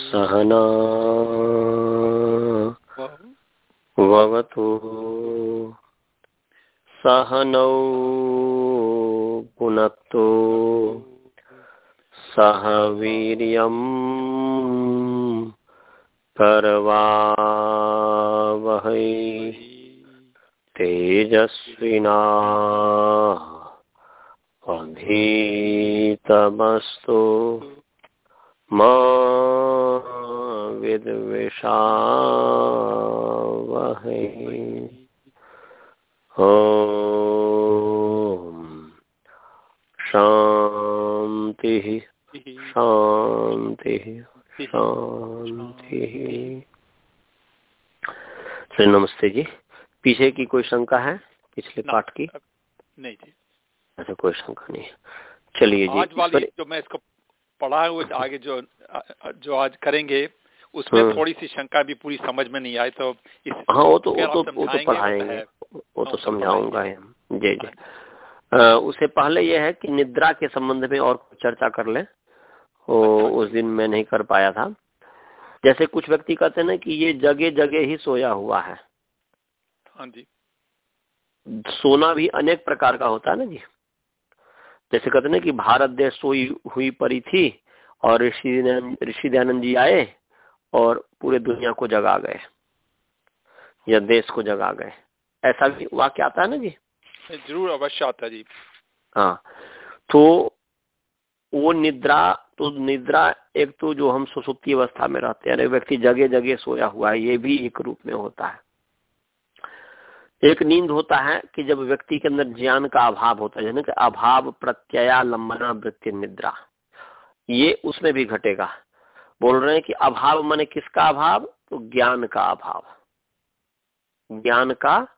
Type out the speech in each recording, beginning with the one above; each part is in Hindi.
सहना ववतु सहनौ पुनत्तु सह वीर्यम् करवावहै तेजस्विना अधीतमस्तु मा विद्विषावहै। ॐ शान्तिः। शान्तिः। शांति सर नमस्ते जी। पीछे की कोई शंका है? पिछले पाठ की? नहीं जी। अच्छा कोई शंका नहीं चलिए जी। आज वाली जो मैं इसको पढ़ा है वो आगे जो जो आज करेंगे उसमें हाँ। थोड़ी सी शंका भी पूरी समझ में नहीं आई तो इस हाँ वो तो वो तो वो तो पढ़ाएँगे। वो तो समझाऊँगा हम। जी जी। हाँ। उससे पहले यह है कि निद्रा के संबंध में और चर्चा कर ले। वो अच्छा। उस दिन मैं नहीं कर पाया था। जैसे कुछ व्यक्ति कहते हैं ना कि ये जगह जगह ही सोया हुआ है। हाँ जी। सोना भी अनेक प्रकार का होता है ना जी। जैसे कहते ना कि भारत देश सोई हुई पड़ी थी और ऋषि ऋषि दयानंद जी आए और पूरे दुनिया को जगा गए या देश को जगा गए। ऐसा भी वाक्य आता है ना जी? ज़रूर अवश्य आता है जी। हाँ तो वो निद्रा तो निद्रा एक तो जो हम सुसुप्ति अवस्था में रहते हैं व्यक्ति जगह जगह सोया हुआ है ये भी एक रूप में होता है। एक नींद होता है कि जब व्यक्ति के अंदर ज्ञान का अभाव होता है कि अभाव प्रत्यया लंबना वृत्ति निद्रा ये उसमें भी घटेगा। बोल रहे हैं कि अभाव माने किसका अभाव? तो ज्ञान का अभाव। ज्ञान का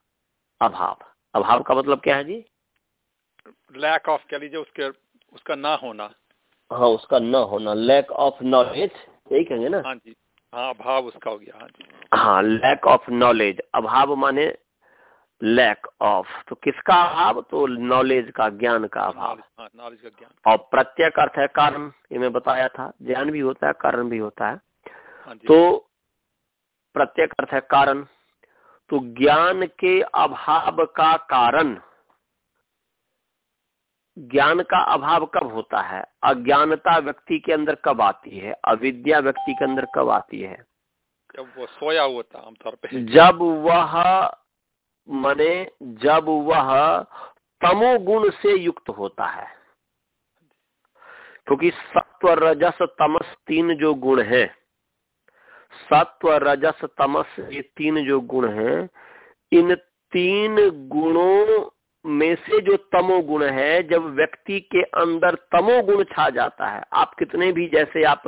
अभाव। अभाव का मतलब क्या है जी? लैक ऑफ़ कह लीजिए उसके उसका ना होना। हाँ उसका न होना। लैक ऑफ़ नॉलेज यही कहेंगे ना? हाँ जी। हाँ अभाव उसका हो गया। हाँ जी। हाँ लैक ऑफ़ नॉलेज अभाव माने लैक ऑफ़ तो किसका अभाव? तो नॉलेज का ज्ञान का अभाव। नॉलेज हाँ, का ज्ञान। और प्रत्येक अर्थ है कारण ये मैं बताया था। ज्ञान भी होता है कारण भी होता है। हाँ तो प्रत्येक अर्थ है कारण। तो ज्ञान के अभाव का कारण। ज्ञान का अभाव कब होता है? अज्ञानता व्यक्ति के अंदर कब आती है? अविद्या व्यक्ति के अंदर कब आती है? जब वो सोया हुआ था आमतौर पे। जब वह मने जब वह तमोगुण से युक्त होता है। क्योंकि सत्व रजस तमस तीन जो गुण है सत्व रजस तमस ये तीन जो गुण हैं, इन तीन गुणों में से जो तमोगुण है, जब व्यक्ति के अंदर तमोगुण छा जाता है, आप कितने भी जैसे आप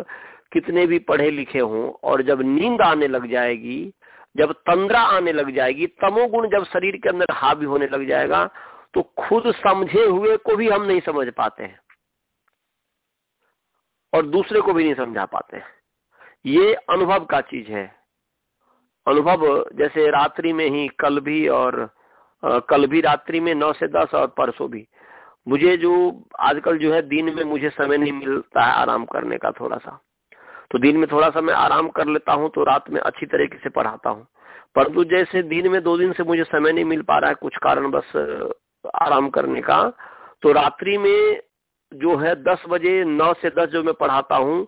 कितने भी पढ़े लिखे हों, और जब नींद आने लग जाएगी जब तंद्रा आने लग जाएगी, तमोगुण जब शरीर के अंदर हावी होने लग जाएगा तो खुद समझे हुए को भी हम नहीं समझ पाते हैं। और दूसरे को भी नहीं समझा पाते हैं। ये अनुभव का चीज़ है। अनुभव जैसे रात्रि में ही, कल भी और कल भी रात्रि में नौ से दस और परसों भी। मुझे जो आजकल जो है, दिन में मुझे समय नहीं मिलता है आराम करने का थोड़ा सा। तो दिन में थोड़ा सा मैं आराम कर लेता हूँ तो रात में अच्छी तरीके से पढ़ाता हूँ। परंतु जैसे दिन में दो दिन से मुझे समय नहीं मिल पा रहा है कुछ कारण बस आराम करने का तो रात्रि में जो है दस बजे, नौ से दस जो मैं पढ़ाता हूँ,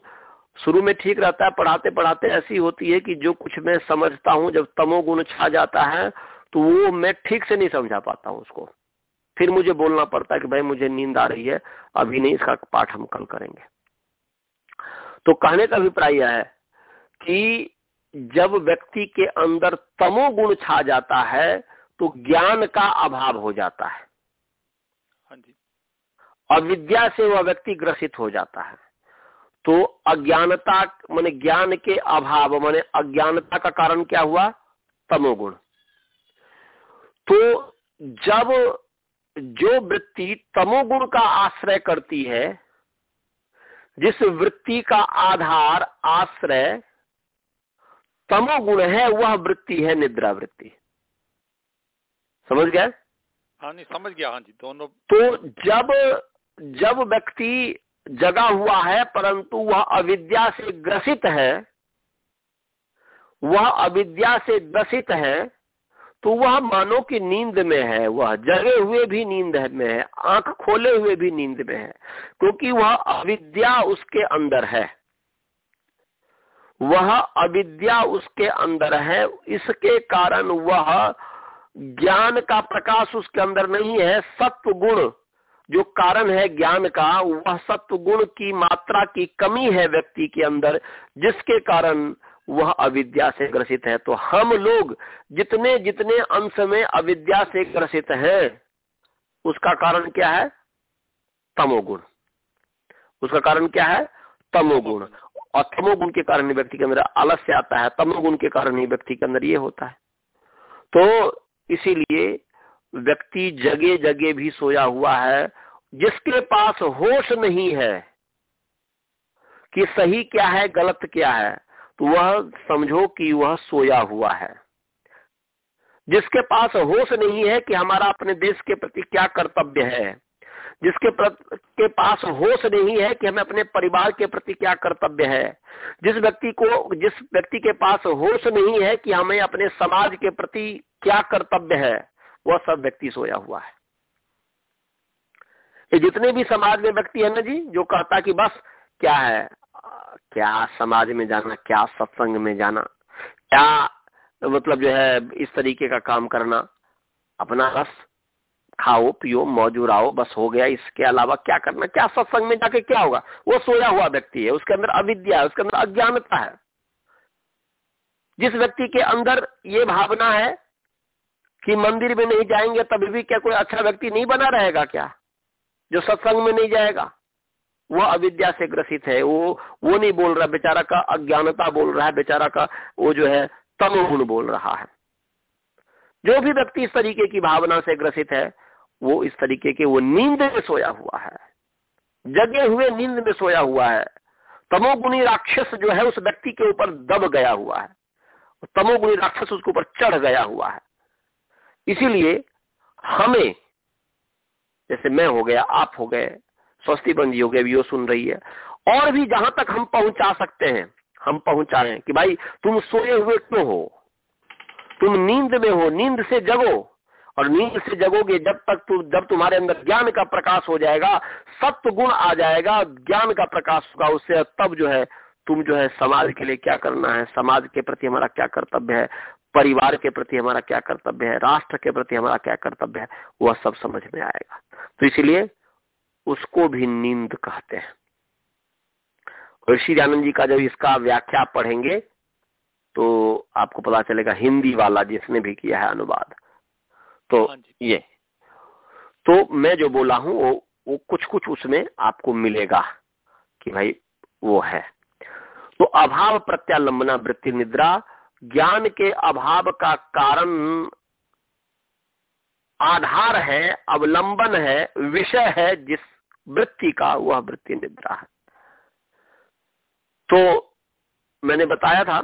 शुरू में ठीक रहता है, पढ़ाते पढ़ाते ऐसी होती है कि जो कुछ मैं समझता हूँ, जब तमोगुण छा जाता है तो वो मैं ठीक से नहीं समझा पाता हूँ उसको। फिर मुझे बोलना पड़ता है कि भाई मुझे नींद आ रही है, अभी नहीं, इसका पाठ हम कल करेंगे। तो कहने का अभिप्राय यह है कि जब व्यक्ति के अंदर तमोगुण छा जाता है तो ज्ञान का अभाव हो जाता है। हाँ अविद्या से वह व्यक्ति ग्रसित हो जाता है। तो अज्ञानता माने ज्ञान के अभाव माने अज्ञानता का कारण क्या हुआ? तमोगुण तो जब जो वृत्ति तमोगुण का आश्रय करती है जिस वृत्ति का आधार आश्रय तमोगुण है वह वृत्ति है निद्रा वृत्ति। समझ गया? हाँ नहीं समझ गया। हाँ जी दोनों तो जब जब व्यक्ति जगा हुआ है परंतु वह अविद्या से ग्रसित है वह अविद्या से ग्रसित है तो वह मानो की नींद में है, वह जगे हुए भी नींद में है, आँख खोले हुए भी नींद में है, क्योंकि वह अविद्या उसके अंदर है। वह अविद्या उसके अंदर है, इसके कारण वह ज्ञान का प्रकाश उसके अंदर नहीं है सत्व गुण जो कारण है ज्ञान का, वह सत्व गुण की मात्रा की कमी है व्यक्ति के अंदर, जिसके कारण वह अविद्या से ग्रसित है। तो हम लोग जितने जितने अंश में अविद्या से ग्रसित हैं, उसका कारण क्या है? तमोगुण। उसका कारण क्या है? तमोगुण। और तमोगुण के कारण व्यक्ति के अंदर आलस्य आता है। तमोगुण के कारण ही व्यक्ति के अंदर ये होता है। तो इसीलिए व्यक्ति जगे जगे भी सोया हुआ है। जिसके पास होश नहीं है कि सही क्या है, गलत क्या है तो वह समझो कि वह सोया हुआ है। जिसके पास होश नहीं है कि हमारा अपने देश के प्रति क्या कर्तव्य है, जिसके के पास होश नहीं है कि हमें अपने परिवार के प्रति क्या कर्तव्य है, जिस व्यक्ति को, जिस व्यक्ति के पास होश नहीं है कि हमें अपने समाज के प्रति क्या कर्तव्य है, वह सब व्यक्ति सोया हुआ है। ये जितने भी समाज में व्यक्ति है ना जी, जो कहता कि बस क्या है? क्या समाज में जाना, क्या सत्संग में जाना, क्या मतलब जो है इस तरीके का काम करना? अपना बस खाओ, पियो, मौज उड़ाओ, बस हो गया। इसके अलावा क्या करना? क्या सत्संग में जाके क्या होगा? वो सोया हुआ व्यक्ति है, उसके अंदर अविद्या है, उसके अंदर अज्ञानता है। जिस व्यक्ति के अंदर ये भावना है कि मंदिर में नहीं जाएँगे, तभी भी क्या कोई अच्छा व्यक्ति नहीं बना रहेगा क्या? जो सत्संग में नहीं जाएगा। वह अविद्या से ग्रसित है। वो वो नहीं बोल रहा, बेचारा का अज्ञानता बोल रहा है, बेचारा का वो जो है, तमोगुण बोल रहा है। जो भी व्यक्ति इस तरीके की भावना से ग्रसित है, वो इस तरीके के, वो नींद में सोया हुआ है। जगे हुए नींद में सोया हुआ है। तमोगुणी राक्षस जो है, उस व्यक्ति के ऊपर दब गया हुआ है। तमोगुणी राक्षस उसके ऊपर चढ़ गया हुआ है। इसीलिए हमें, जैसे मैं हो गया, आप हो गए स्वस्ति बंदी हो गए भी सुन रही है। और भी जहाँ तक हम पहुँचा सकते हैं, हम पहुँचा रहे हैं कि भाई, तुम सोए हुए क्यों हो? तुम नींद में हो, नींद से जगो। और नींद से जगोगे, जब तक तुम जब तुम्हारे अंदर ज्ञान का प्रकाश हो जाएगा सत्य गुण आ जाएगा, ज्ञान का प्रकाश होगा उससे, तब जो है, तुम जो है, समाज के लिए क्या करना है? समाज के प्रति हमारा क्या कर्तव्य है? परिवार के प्रति हमारा क्या कर्तव्य है? राष्ट्र के प्रति हमारा क्या कर्तव्य है? वह सब समझ में आएगा। तो इसीलिए उसको भी नींद कहते हैं। ऋषि आनंद जी का जब इसका व्याख्या पढ़ेंगे तो आपको पता चलेगा हिंदी वाला जिसने भी किया है अनुवाद। तो हाँ ये। तो मैं जो बोला हूँ वो वो कुछ कुछ उसमें आपको मिलेगा कि भाई वो है। तो अभाव प्रत्यालंबना वृत्ति निद्रा ज्ञान के अभाव का कारण आधार है अवलंबन है विषय है जिस वृत्ति का वह वृत्ति निद्रा है। तो मैंने बताया था,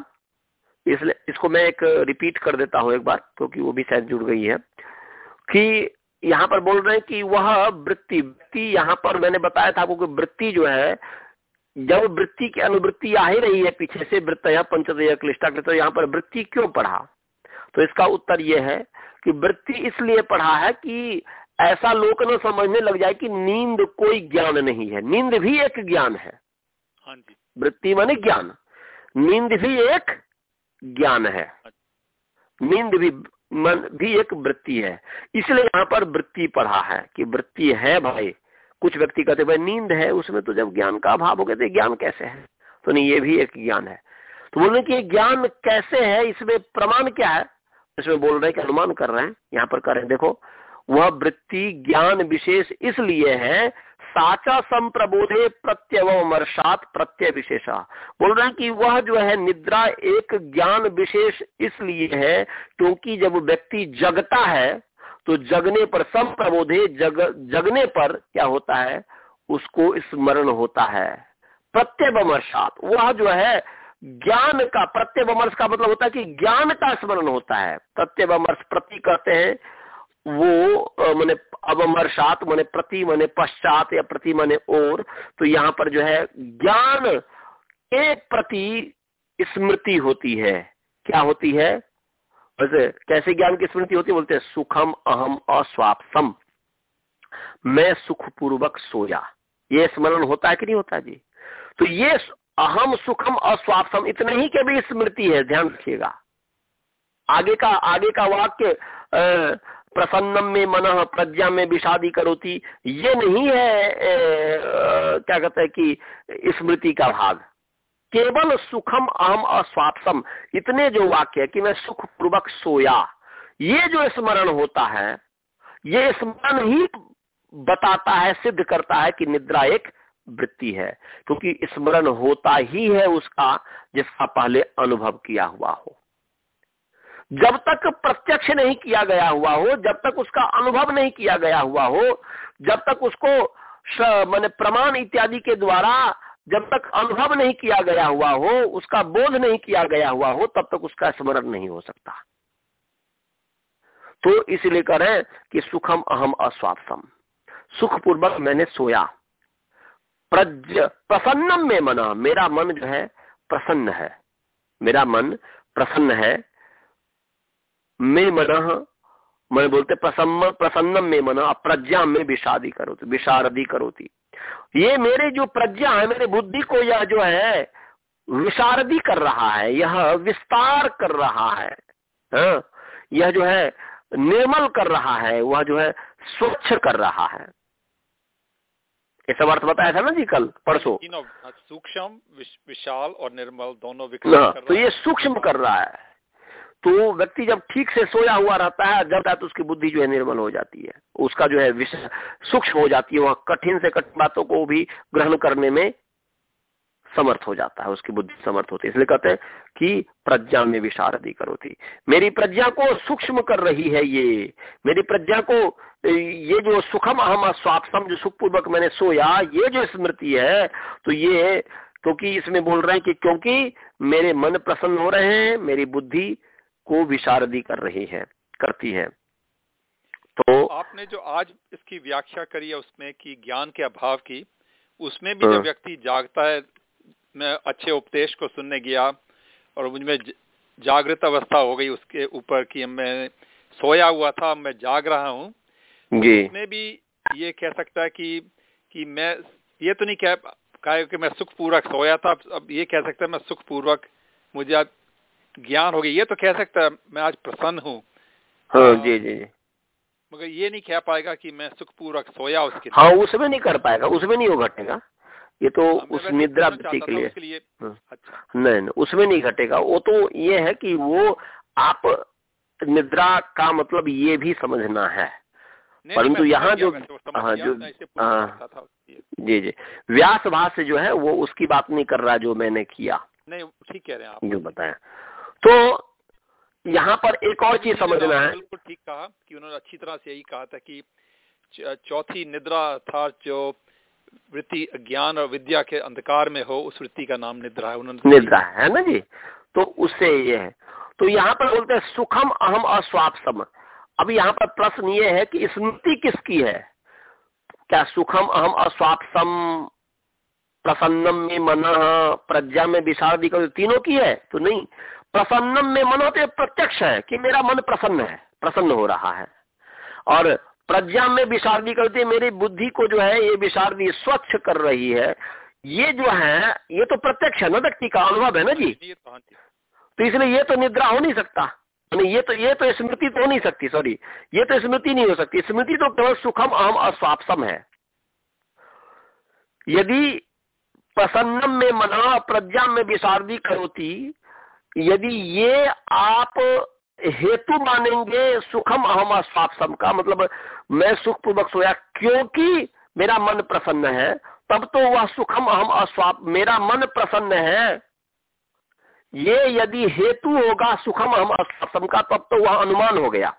इसलिए इसको मैं एक रिपीट कर देता हूँ एक बार, क्योंकि वो भी शायद जुड़ गई है, कि यहाँ पर बोल रहे हैं कि वह वृत्ति वृत्ति यहाँ पर मैंने बताया था क्योंकि वृत्ति जो है, जब वृत्ति की अनुवृत्ति आ ही रही है, पीछे से वृत्त या पंचदय क्लिष्टा तो यहाँ पर वृत्ति क्यों पढ़ा? तो इसका उत्तर यह है कि वृत्ति इसलिए पढ़ा है कि ऐसा लोग न समझने लग जाए कि नींद कोई ज्ञान नहीं है। नींद भी एक ज्ञान है। हाँ वृत्ति माने ज्ञान। नींद भी एक ज्ञान है। नींद भी मन भी एक वृत्ति है। इसलिए यहाँ पर वृत्ति पढ़ा है कि वृत्ति है भाई। कुछ व्यक्ति कहते भाई नींद है उसमें तो जब ज्ञान का अभाव हो गया तो ज्ञान कैसे है? तो नहीं ये भी एक ज्ञान है। तो बोलने की ज्ञान कैसे है? इसमें प्रमाण क्या है? इसमें बोल रहे हैं कि अनुमान कर रहे हैं। यहाँ पर कर रहे हैं देखो वह वृत्ति ज्ञान विशेष इसलिए है, साचा संप्रबोधे प्रत्यवमर्षात प्रत्यय विशेषा बोल रहे हैं कि वह जो है निद्रा एक ज्ञान विशेष इसलिए है, क्योंकि जब व्यक्ति जगता है तो जगने पर संप्रबोधे जग, जगने पर क्या होता है? उसको स्मरण होता है। प्रत्यवमर्षात वह जो है ज्ञान का प्रत्यवमर्श का मतलब होता है कि ज्ञान का स्मरण होता है। प्रत्यवमर्श प्रति कहते हैं वो मैंने अवमर्शात मैंने प्रति, मने पश्चात या प्रति, मने और तो यहाँ पर जो है, ज्ञान के प्रति स्मृति होती है। क्या होती है? वैसे, कैसे ज्ञान की स्मृति होती है? बोलते हैं, सुखम अहम अस्वापसम। मैं सुखपूर्वक सोया। ये स्मरण होता है कि नहीं होता जी? तो ये अहम, सुखम, अस्वापसम, इतने ही के भी स्मृति है, ध्यान रखिएगा। आगे का आगे का वाक्य प्रसन्नम में मन प्रज्ञा में विषादी करोती। ये नहीं है ए, क्या कहते हैं कि स्मृति का भाग। केवल सुखम अहम अस्वापसम इतने जो वाक्य है कि मैं सुख पूर्वक सोया। ये जो स्मरण होता है ये स्मरण ही बताता है सिद्ध करता है कि निद्रा एक वृत्ति है। क्योंकि स्मरण होता ही है उसका जिसका पहले अनुभव किया हुआ हो। जब तक प्रत्यक्ष नहीं किया गया हुआ हो, जब तक उसका अनुभव नहीं किया गया हुआ हो, जब तक उसको मैंने प्रमाण इत्यादि के द्वारा जब तक अनुभव नहीं किया गया हुआ हो, उसका बोध नहीं किया गया हुआ हो, तब तक उसका स्मरण नहीं हो सकता। तो इसलिए करें कि सुखम अहम अस्वापसम सुखपूर्वक मैंने सोया। प्रज प्रसन्नम में मना। मेरा मन जो है, प्रसन्न है। मेरा मन प्रसन्न है में मन मैं बोलते प्रसन्न प्रसन्नम में मन प्रज्ञा में विषादी करोती विशारदी करोती। ये मेरे जो प्रज्ञा है मेरे बुद्धि को यह जो है विशारदी कर रहा है यह विस्तार कर रहा है हाँ? यह जो है निर्मल कर रहा है वह जो है स्वच्छ कर रहा है। ये सब अर्थ बताया था ना जी कल परसों? सूक्ष्म विशाल और निर्मल दोनों हाँ, तो ये सूक्ष्म कर रहा है। तो व्यक्ति जब ठीक से सोया हुआ रहता है, जब तक उसकी बुद्धि जो है निर्मल हो जाती है। उसका जो है विषय सूक्ष्म हो जाती है, वह कठिन से कठिन बातों को भी ग्रहण करने में समर्थ हो जाता है, उसकी बुद्धि समर्थ होती है। इसलिए कहते हैं कि प्रज्ञा में विशारदी करो थी मेरी प्रज्ञा को सूक्ष्म कर रही है ये। मेरी प्रज्ञा को, ये जो सुखम अहम स्वापसम, जो सुखपूर्वक मैंने सोया, ये जो स्मृति है तो ये क्योंकि इसमें बोल रहे हैं कि क्योंकि मेरे मन प्रसन्न हो रहे हैं, मेरी बुद्धि को विशारदी कर रही है करती है तो आपने जो आज इसकी व्याख्या करी है उसमें कि ज्ञान के अभाव की उसमें भी जब हाँ। व्यक्ति जागता है मैं अच्छे उपदेश को सुनने गया और मुझमें जागृत अवस्था हो गई उसके ऊपर कि मैं सोया हुआ था मैं जाग रहा हूँ उसमें भी ये कह सकता है कि कि मैं ये तो नहीं कह कहा कि मैं सुख पूर्वक सोया था अब ये कह सकता है मैं सुख पूर्वक मुझे ज्ञान हो गया। ये तो कह सकता है मैं आज प्रसन्न हूँ। हाँ, जी जी जी। मगर ये नहीं कह पाएगा कि मैं सुखपूर्वक सोया उसके हाँ उसमें नहीं कर पाएगा उसमें नहीं वो घटेगा। ये तो हाँ, उस निद्रा वृत्ति के लिए, लिए। हाँ। अच्छा। नहीं नहीं उसमें नहीं घटेगा। वो तो ये है कि वो आप निद्रा का मतलब ये भी समझना है। परंतु यहाँ जो हाँ जो हाँ। जी जी। व्यास भाष जो है वो उसकी बात नहीं कर रहा जो मैंने किया। नहीं ठीक कह रहे हैं आप। जो बताया। तो यहाँ पर एक और चीज़ समझना है। बिल्कुल ठीक कहा कि उन्होंने अच्छी तरह से यही कहा था कि चौथी निद्रा था जो वृत्ति ज्ञान और विद्या के अंधकार में हो उस वृत्ति का नाम निद्रा है। उन्होंने निद्रा है ना जी? तो उससे ये है। तो यहाँ पर बोलते हैं सुखम अहम अस्वापसम। अब यहाँ पर प्रश्न ये है कि स्मृति किसकी है? क्या सुखम अहम अस्वापसम प्रसन्नम में मन प्रज्ञा में विशारदी तीनों की है? तो नहीं। प्रसन्नम में मन होते प्रत्यक्ष है कि मेरा मन प्रसन्न है प्रसन्न हो रहा है। और प्रज्ञा में विशारदी करती मेरी बुद्धि को जो है ये विशारदी स्वच्छ कर रही है। ये जो है ये तो प्रत्यक्ष है ना व्यक्ति का अनुभव है ना जी? तो, हाँ तो इसलिए ये तो निद्रा हो नहीं सकता। ये तो ये तो स्मृति तो हो नहीं सकती सॉरी ये तो स्मृति नहीं हो सकती। स्मृति तो केवल सुखम अहम अस्वापसम है। यदि प्रसन्नम में मना प्रज्ञा में विशारदी करोती यदि ये आप हेतु मानेंगे सुखम अहम स्वापसम का मतलब मैं सुख पूर्वक सोया क्योंकि मेरा मन प्रसन्न है तब तो वह सुखम अहम अस्वाप मेरा मन प्रसन्न है। ये यदि हेतु होगा सुखम अहम अस्वापसम का तब तो वह अनुमान हो गया।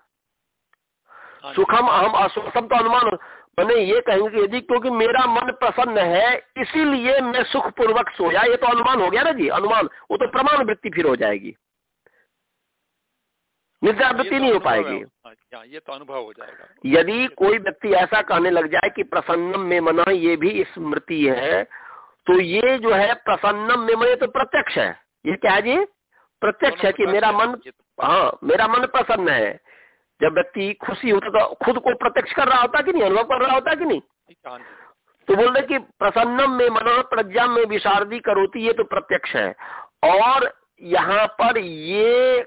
हाँ सुखम अहम अस्वापसम तो अनुमान मैंने ये कहेंगे कि यदि क्योंकि मेरा मन प्रसन्न है इसीलिए मैं सुख पूर्वक सोया। ये तो अनुमान हो गया ना जी अनुमान। वो तो प्रमाण वृत्ति फिर हो जाएगी। निद्रा वृत्ति तो नहीं हो पाएगी। हाँ, ये तो अनुभव हो जाएगा। यदि कोई व्यक्ति ऐसा कहने लग जाए कि प्रसन्नम में मना ये भी स्मृति है तो ये जो है प्रसन्नम में मने तो प्रत्यक्ष है। ये क्या है जी? प्रत्यक्ष है कि मेरा मन तो- हाँ मेरा मन प्रसन्न है। जब व्यक्ति खुशी होता तो खुद को प्रत्यक्ष कर रहा होता कि नहीं? अनुभव कर रहा होता कि नहीं? तो बोल रहे कि प्रसन्नम में मनो प्रज्ञा में विशारदी करोती ये तो प्रत्यक्ष है। और यहाँ पर ये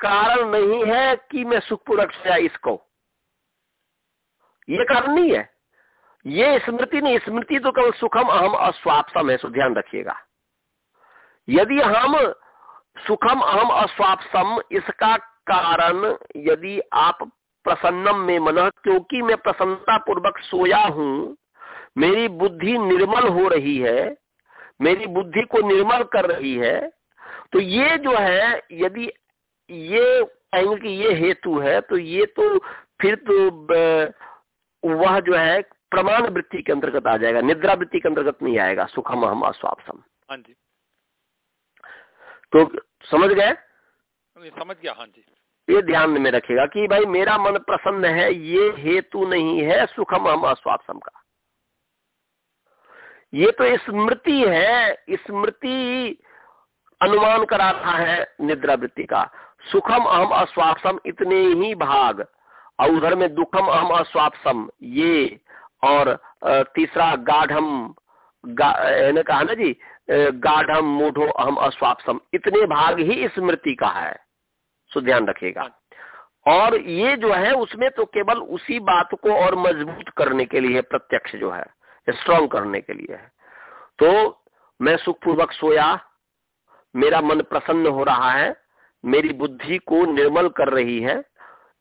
कारण नहीं है कि मैं सुखपूर्वक सोया इसको। ये कारण नहीं है। ये स्मृति नहीं स्मृति तो केवल सुखम अहम अस्वापसम है सो ध्यान रखिएगा। यदि हम सुखम अहम अस्वापसम इसका कारण यदि आप प्रसन्नम में मन क्योंकि मैं प्रसन्नता पूर्वक सोया हूँ मेरी बुद्धि निर्मल हो रही है मेरी बुद्धि को निर्मल कर रही है तो ये जो है यदि ये कहेंगे कि ये हेतु है तो ये तो फिर तो वह जो है प्रमाण वृत्ति के अंतर्गत आ जाएगा निद्रा वृत्ति के अंतर्गत नहीं आएगा सुखम हम अस्वापसम। हाँ जी। तो समझ गए? समझ गया हाँ जी। ये ध्यान में रखेगा कि भाई मेरा मन प्रसन्न है ये हेतु नहीं है सुखम हम अस्वापसम का। ये तो स्मृति है स्मृति अनुमान करा रहा है निद्रा वृत्ति का। सुखम अहम अस्वापसम इतने ही भाग। और उधर में दुखम अहम अस्वापसम ये और तीसरा गाढ़म गा, कहा ना जी गाढ़म मूढ़ो अहम अस्वापसम इतने भाग ही स्मृति का है। सो ध्यान रखेगा और ये जो है उसमें तो केवल उसी बात को और मज़बूत करने के लिए प्रत्यक्ष जो है स्ट्रांग करने के लिए है। तो मैं सुखपूर्वक सोया मेरा मन प्रसन्न हो रहा है मेरी बुद्धि को निर्मल कर रही है।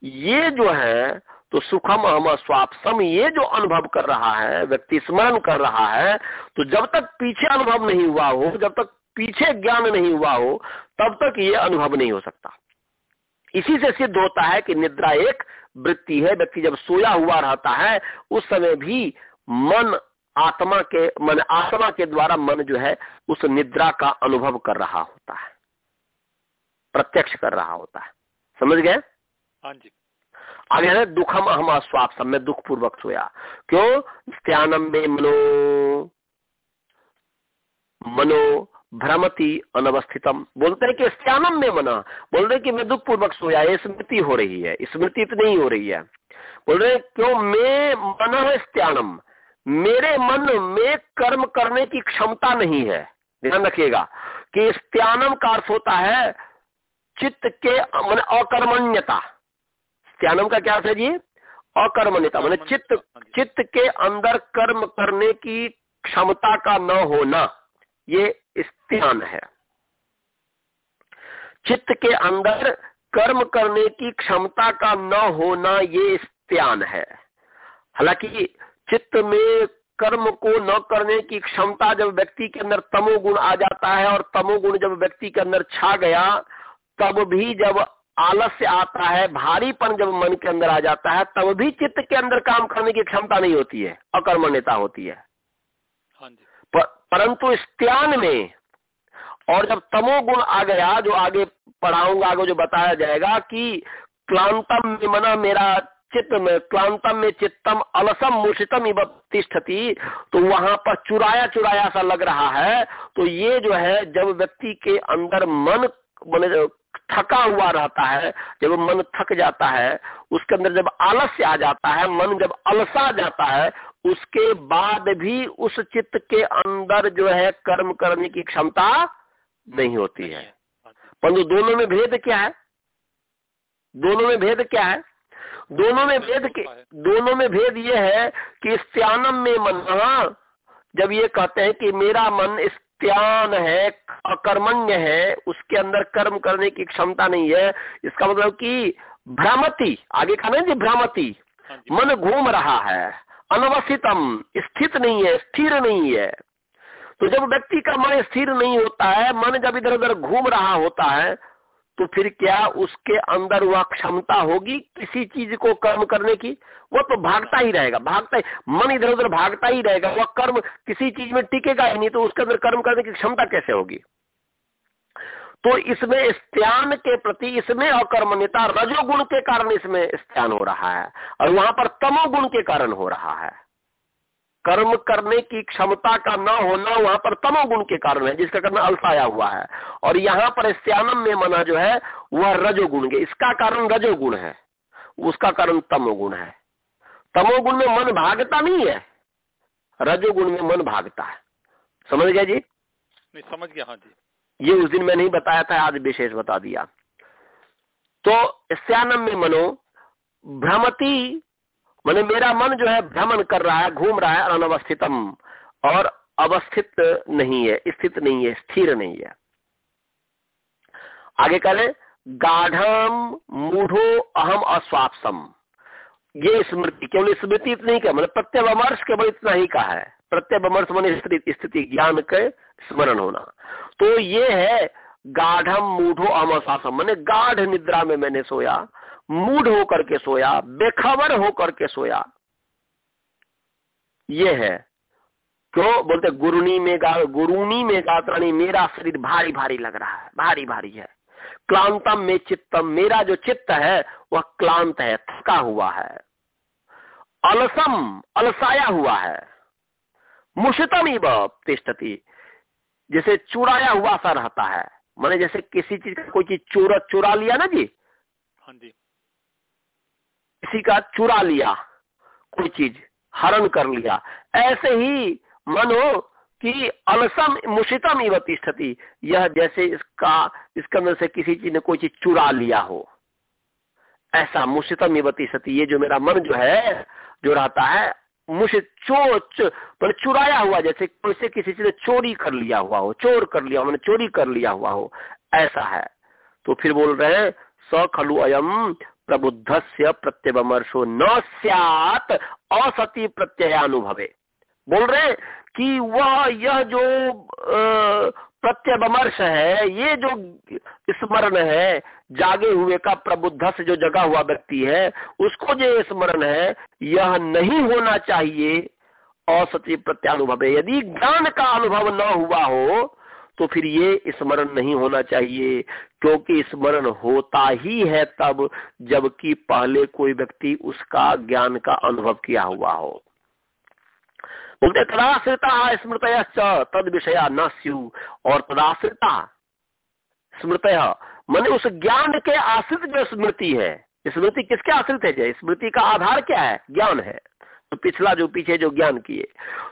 ये जो है तो सुखम हम स्वापसम ये जो अनुभव कर रहा है व्यक्ति स्मरण कर रहा है तो जब तक पीछे अनुभव नहीं हुआ हो जब तक पीछे ज्ञान नहीं हुआ हो तब तक ये अनुभव नहीं हो सकता। इसी से सिद्ध होता है कि निद्रा एक वृत्ति है व्यक्ति जब सोया हुआ रहता है उस समय भी मन आत्मा के मन आत्मा के द्वारा मन जो है उस निद्रा का अनुभव कर रहा होता है। प्रत्यक्ष कर रहा होता है। समझ गए? हाँ जी। आगे है दुखम अहम स्वाप सब में दुख पूर्वक सोया। क्यों? स्त्यानम में मनो मनो भ्रमति अनवस्थितम। बोलते हैं कि स्त्यानम में मना। बोल रहे कि मैं दुख पूर्वक सोया स्मृति हो रही है। स्मृति इतनी ही हो रही है। बोल रहे क्यों? मैं मन स्त्यानम मेरे मन में कर्म करने की क्षमता नहीं है। ध्यान रखिएगा कि स्त्यानम का अर्थ होता है चित्त के मन अकर्मण्यता। स्त्यानम का क्या अर्थ है जी? अकर्मण्यता मैंने चित्त चित्त के अंदर कर्म करने की क्षमता का न होना। ये स्त्यान है। चित्त के अंदर कर्म करने की क्षमता का न होना ये स्त्यान है। हालाँकि चित्त में कर्म को न करने की क्षमता जब व्यक्ति के अंदर तमोगुण आ जाता है और तमोगुण जब व्यक्ति के अंदर छा गया, तब भी जब आलस्य आता है, भारीपन जब मन के अंदर आ जाता है, तब भी चित्त के अंदर काम करने की क्षमता नहीं होती है, अकर्मण्यता होती है। हाँ पर, परंतु त्यान में और जब तमोगुण आ गया जो आगे पढ़ाऊँगा आगे जो बताया जाएगा कि क्लांतम मना मेरा चित्त में क्लांतम में चित्तम अलसम मूषितम तिष्ठती तो वहाँ पर चुराया चुराया सा लग रहा है तो ये जो है जब व्यक्ति के अंदर मन थका हुआ रहता है जब मन थक जाता है उसके अंदर जब आलस्य आ जाता है मन जब अलसा जाता है उसके बाद भी उस चित्त के अंदर जो है कर्म करने की क्षमता नहीं होती है। परंतु दोनों में भेद क्या है? दोनों में भेद क्या है? दोनों में भेद के दोनों में भेद ये है कि स्त्यानम में मन जब ये कहते हैं कि मेरा मन स्त्यान है अकर्मण्य है उसके अंदर कर्म करने की क्षमता नहीं है इसका मतलब कि भ्रामति आगे कहा ना जी भ्रामति हाँ मन घूम रहा है। अनवस्थितम, स्थित नहीं है, स्थिर नहीं है। तो जब व्यक्ति का मन स्थिर नहीं होता है, मन जब इधर उधर घूम रहा होता है तो फिर क्या उसके अंदर वह क्षमता होगी किसी चीज़ को कर्म करने की? वो तो भागता ही रहेगा, भागता ही। मन इधर उधर भागता ही रहेगा, वह कर्म किसी चीज़ में टिकेगा ही नहीं तो उसके अंदर कर्म करने की क्षमता कैसे होगी? तो इसमें स्त्यान के प्रति इसमें अकर्मण्यता, रजोगुण के कारण इसमें स्त्यान हो रहा है। और वहाँ पर तमोगुण के कारण हो रहा है। कर्म करने की क्षमता का न होना वहाँ पर तमोगुण के कारण है, जिसका कारण अल्फाया हुआ है। और यहाँ पर स्त्यानम में मना जो है, वह रजोगुण के, इसका कारण रजोगुण है। उसका कारण तमोगुण है। तमोगुण में मन भागता नहीं है। रजोगुण में मन भागता है। समझ गया जी? नहीं, समझ गया हाँ जी। ये उस दिन मैं नहीं बताया था, आज विशेष बता दिया। तो स्यानम में मनो, भ्रमति, मैंने मेरा मन जो है भ्रमण कर रहा है, घूम रहा है, अनवस्थितम, और अवस्थित नहीं है, स्थित नहीं है, स्थिर नहीं है। आगे करें गाढ़म, मूढ़ो, अहम, अस्वापसम। ये स्मृति, केवल स्मृति इतनी क्या मतलब प्रत्यवमर्श केवल इतना ही का है। मन स्थिति ज्ञान के स्मरण होना। तो ये है गाढ़म मूढ़ो अमसासम मैंने गाढ़ निद्रा में मैंने सोया, मूढ़ होकर के सोया, बेखबर होकर के सोया। ये है। क्यों? बोलते, गुरुनी में गा गुरुनी में गात्राणी, मेरा शरीर भारी भारी लग रहा है। भारी भारी है। क्लांतम में चित्तम। मेरा जो चित्त है, वह क्लांत है, थका हुआ है। अलसम, अलसाया हुआ है। मुशतम तिष्ठती। जैसे चुराया हुआ सा रहता है। मैंने जैसे किसी चीज़ का कोई चीज़ चोर चुरा लिया ना जी? हाँ जी। किसी का चुरा लिया कोई चीज़ हरण कर लिया। ऐसे ही मनो कि अलसम मुशितम ही तिष्ठती। यह जैसे इसका इसके अंदर से किसी चीज़ ने कोई चीज़ चुरा लिया हो। ऐसा मुशितम ही तिष्ठती। ये जो मेरा मन जो है जो रहता है मुझे चो, चो पर चुराया हुआ जैसे कैसे किसी चीज़ ने चोरी कर लिया हुआ हो चोर कर लिया मैंने चोरी कर लिया हुआ हो ऐसा है। तो फिर बोल रहे हैं स खलु अयम प्रबुद्ध से प्रत्यवमर्शो न सत असती प्रत्यय प्रत्ययानुभवे। बोल रहे कि वह यह जो प्रत्यवमर्श है, ये जो स्मरण है, जागे हुए का प्रबुद्ध से जो जगा हुआ व्यक्ति है, उसको जो स्मरण है, यह नहीं होना चाहिए। असत्य प्रत्यानुभव है। यदि ज्ञान का अनुभव न हुआ हो तो फिर ये स्मरण नहीं होना चाहिए, क्योंकि स्मरण होता ही है तब, जबकि पहले कोई व्यक्ति उसका ज्ञान का अनुभव किया हुआ हो। बोलते तदाश्रिता स्मृत तद विषया न स्यू। और तदाश्रिता स्मृत मैंने उस ज्ञान के आश्रित जो स्मृति है स्मृति किसके आश्रित है? स्मृति का आधार क्या है? ज्ञान है। तो पिछला जो पीछे जो ज्ञान किए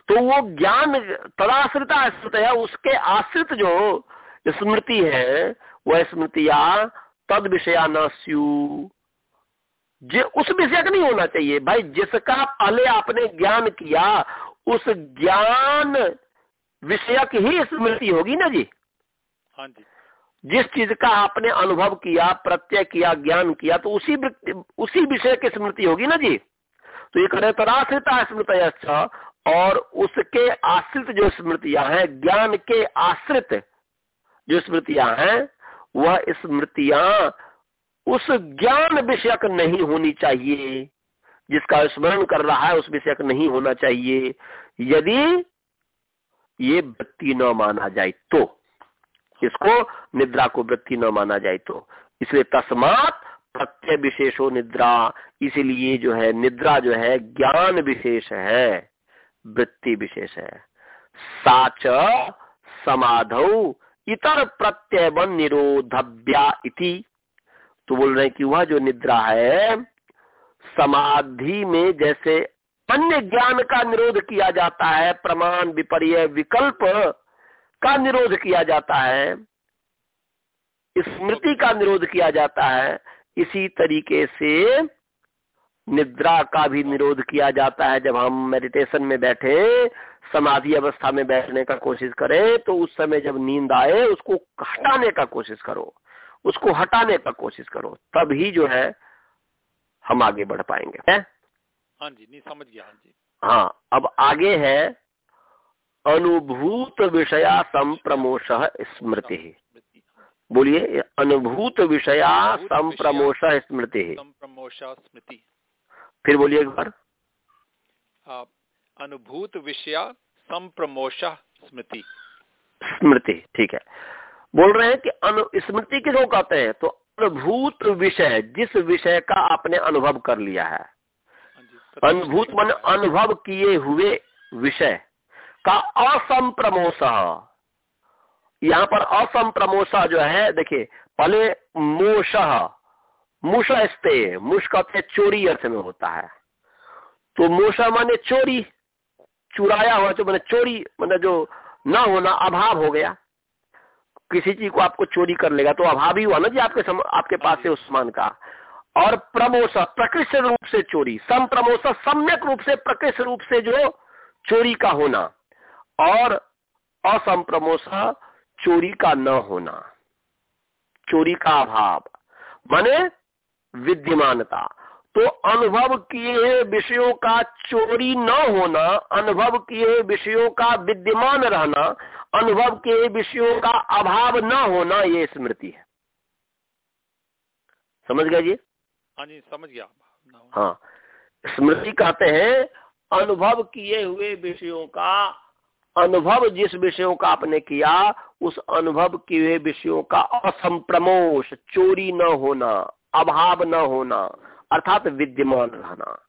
तो वो ज्ञान तदाश्रिता स्मृत है उसके आश्रित जो स्मृति है, वह स्मृतिया तद विषया न स्यू। उस विषय का नहीं होना चाहिए। भाई, जिसका पहले आपने ज्ञान किया उस ज्ञान विषयक ही स्मृति होगी ना जी? हाँ जी। जिस चीज़ का आपने अनुभव किया प्रत्यय किया ज्ञान किया तो उसी उसी विषय की स्मृति होगी ना जी? तो ये करें तराश्रिता स्मृत अच्छा और उसके आश्रित जो स्मृतियाँ हैं ज्ञान के आश्रित जो स्मृतियाँ हैं वह स्मृतियाँ उस ज्ञान विषयक नहीं होनी चाहिए। जिसका स्मरण कर रहा है उस विषयक नहीं होना चाहिए। यदि ये वृत्ति न माना जाए तो इसको निद्रा को वृत्ति न माना जाए तो। इसलिए तस्मात प्रत्यय विशेषो निद्रा। इसीलिए जो है, निद्रा जो है, ज्ञान विशेष है। वृत्ति विशेष है। साच समाधौ इतर प्रत्यय निरोधव्या इति। तो बोल रहे हैं कि वह जो निद्रा है समाधि में जैसे अन्य ज्ञान का निरोध किया जाता है, प्रमाण, विपर्य, विकल्प का निरोध किया जाता है, स्मृति का निरोध किया जाता है, इसी तरीके से निद्रा का भी निरोध किया जाता है। जब हम मेडिटेशन में बैठे, समाधि अवस्था में बैठने का कोशिश करें तो उस समय जब नींद आए, उसको हटाने का कोशिश करो। उसको हटाने का कोशिश करो। ही जो है हम आगे बढ़ पाएँगे। है? हाँ जी नहीं समझ गया हाँ जी। हाँ अब आगे है अनुभूत विषया संप्रमोश स्मृति। बोलिए अनुभूत विषया संप्रमोश स्मृति। संप्रमोश स्मृति। फिर बोलिए एक बार। अनुभूत विषया संप्रमोश स्मृति। स्मृति ठीक है। बोल रहे हैं कि स्मृति किसको कहते हैं? तो अनुभूत विषय जिस विषय का आपने अनुभव कर लिया है। हाँ अनुभूत मन अनुभव किए हुए विषय का असंप्रमोश यहाँ पर असंप्रमोश जो है देखिए पहले मोश मुष मुश कहते चोरी अर्थ में होता है। तो मोशा माने चोरी चुराया हुआ जो मैंने चोरी मतलब जो ना होना अभाव हो गया। किसी चीज़ को आपको चोरी कर लेगा तो अभाव ही हुआ ना जी आपके सम, आपके पास से उस उस्मान का। और प्रमोश प्रकृष्ट रूप से चोरी सम प्रमोश सम्यक रूप से प्रकृष्ट रूप से जो चोरी का होना और असम प्रमोश चोरी का न होना चोरी का अभाव माने विद्यमानता। तो अनुभव किए विषयों का चोरी न होना अनुभव किए विषयों का विद्यमान रहना अनुभव के विषयों का अभाव न होना ये स्मृति है। समझ गए जी? हाँ जी समझ गया। हाँ। स्मृति कहते हैं अनुभव किए हुए विषयों का अनुभव जिस विषयों का आपने किया उस अनुभव किए हुए विषयों का असंप्रमोश चोरी न होना अभाव न होना। अर्थात विद्यमान रहना।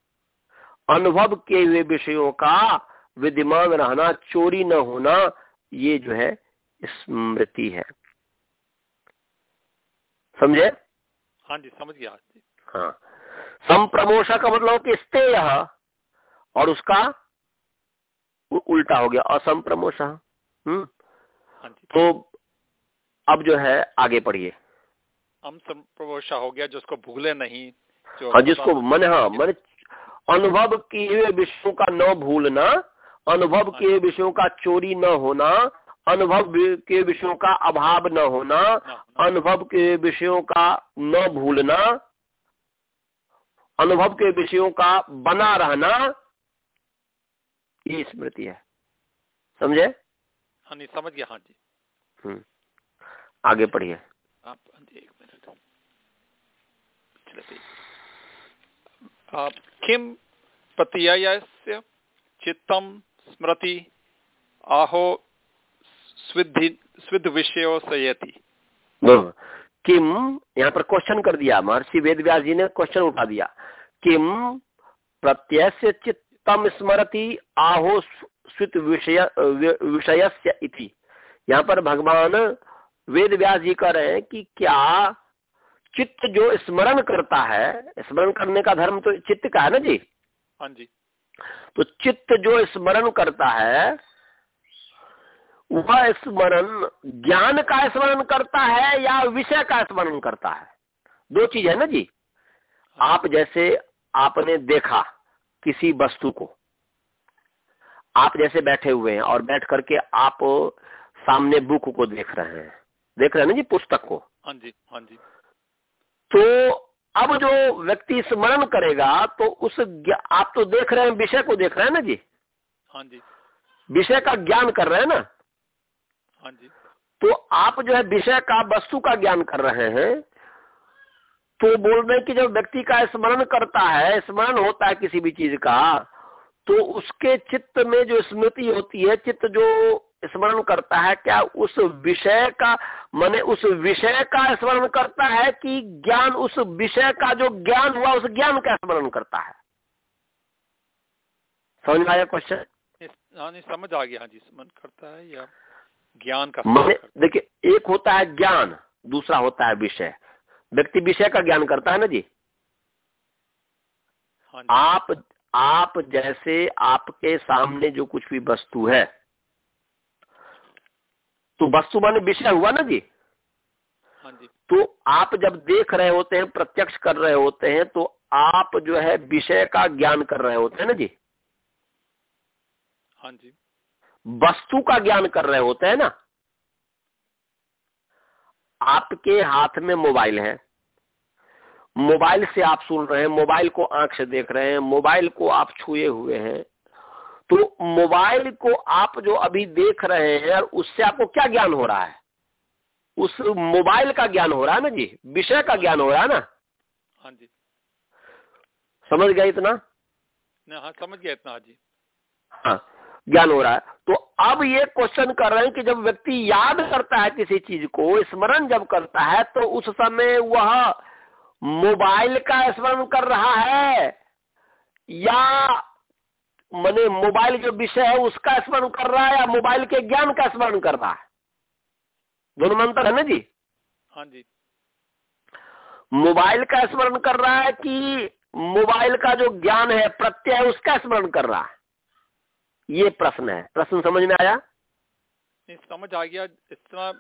अनुभव किए हुए विषयों का विद्यमान रहना चोरी न होना ये जो है स्मृति है। समझे? हाँ जी समझ गया। हाँ। संप्रमोशा का मतलब कि स्तेय और उसका उल्टा हो गया असंप्रमोश। हम्म। हाँ तो अब जो है आगे पढ़िए। हम संप्रमोशा हो गया जिसको भूले नहीं। हाँ जिसको मन हाँ मन अनुभव किए हुए विषयों का न भूलना अनुभव हाँ। के विषयों का चोरी न होना अनुभव के विषयों का अभाव न होना अनुभव के विषयों का न भूलना अनुभव के विषयों का बना रहना ये स्मृति है। समझे? हाँ नहीं समझ गया हाँ जी। हम्म आगे पढ़िए। आप हाँ एक मिनट। किम प्रत्ययस्य चित्तम स्मृति आहो स्विधि स्विध विषयो सयति किम यहाँ पर क्वेश्चन कर दिया, महर्षि वेद व्यास जी ने क्वेश्चन उठा दिया। किम प्रत्यय से चित्तम स्मरति आहो स्वित विषय विषयस्य इति। यहाँ पर भगवान वेद व्यास जी कह रहे हैं कि क्या चित्त जो स्मरण करता है स्मरण करने का धर्म तो चित्त का है ना जी? हाँ जी। तो चित्त जो स्मरण करता है वह स्मरण ज्ञान का स्मरण करता है या विषय का स्मरण करता है? दो चीज़ है ना जी। हाँ। आप जैसे आपने देखा किसी वस्तु को आप जैसे बैठे हुए हैं और बैठ करके आप सामने बुक को देख रहे हैं। देख रहे हैं ना जी पुस्तक को? हाँ जी हाँ जी। तो अब जो व्यक्ति स्मरण करेगा तो उस आप तो देख रहे हैं विषय को देख रहे हैं ना जी? हाँ जी। विषय का ज्ञान कर रहे हैं ना? हाँ जी। तो आप जो है विषय का वस्तु का ज्ञान कर रहे हैं तो बोल रहे कि जब व्यक्ति का स्मरण करता है स्मरण होता है किसी भी चीज़ का तो उसके चित्त में जो स्मृति होती है चित्त जो स्मरण करता है। क्या उस विषय का माने उस विषय का स्मरण करता है कि ज्ञान उस विषय का जो ज्ञान हुआ उस ज्ञान का स्मरण करता है? समझ में आया क्वेश्चन हाँ समझ आ गया। हाँ जी स्मरण करता है या ज्ञान का माने देखिए एक होता है ज्ञान दूसरा होता है विषय। व्यक्ति विषय का ज्ञान करता है ना जी? हाँ आप आप जैसे आपके सामने जो कुछ भी वस्तु है तो वस्तु माने विषय हुआ ना जी? हाँ जी। तो आप जब देख रहे होते हैं प्रत्यक्ष कर रहे होते हैं तो आप जो है विषय का ज्ञान कर रहे होते हैं ना जी? हाँ जी। वस्तु का ज्ञान कर रहे होते हैं ना? आपके हाथ में मोबाइल है। मोबाइल से आप सुन रहे हैं मोबाइल को आँख से देख रहे हैं मोबाइल को आप छुए हुए हैं। तो मोबाइल को आप जो अभी देख रहे हैं और उससे आपको क्या ज्ञान हो रहा है? उस मोबाइल का ज्ञान हो रहा है ना जी? विषय का ज्ञान हो रहा है ना? हाँ जी। समझ गया इतना? हाँ समझ गया इतना हाँ जी। हाँ ज्ञान हो रहा है। तो अब ये क्वेश्चन कर रहे हैं कि जब व्यक्ति याद करता है किसी चीज़ को स्मरण जब करता है तो उस समय वह मोबाइल का स्मरण कर रहा है या मैंने मोबाइल जो विषय है उसका स्मरण कर रहा है या मोबाइल के ज्ञान का स्मरण कर रहा है? दोनों में अंतर है ना जी? हाँ जी। मोबाइल का स्मरण कर रहा है कि मोबाइल का जो ज्ञान है प्रत्यय उसका स्मरण कर रहा है। ये प्रश्न है। प्रश्न समझ में आया? समझ आ गया। इस तरह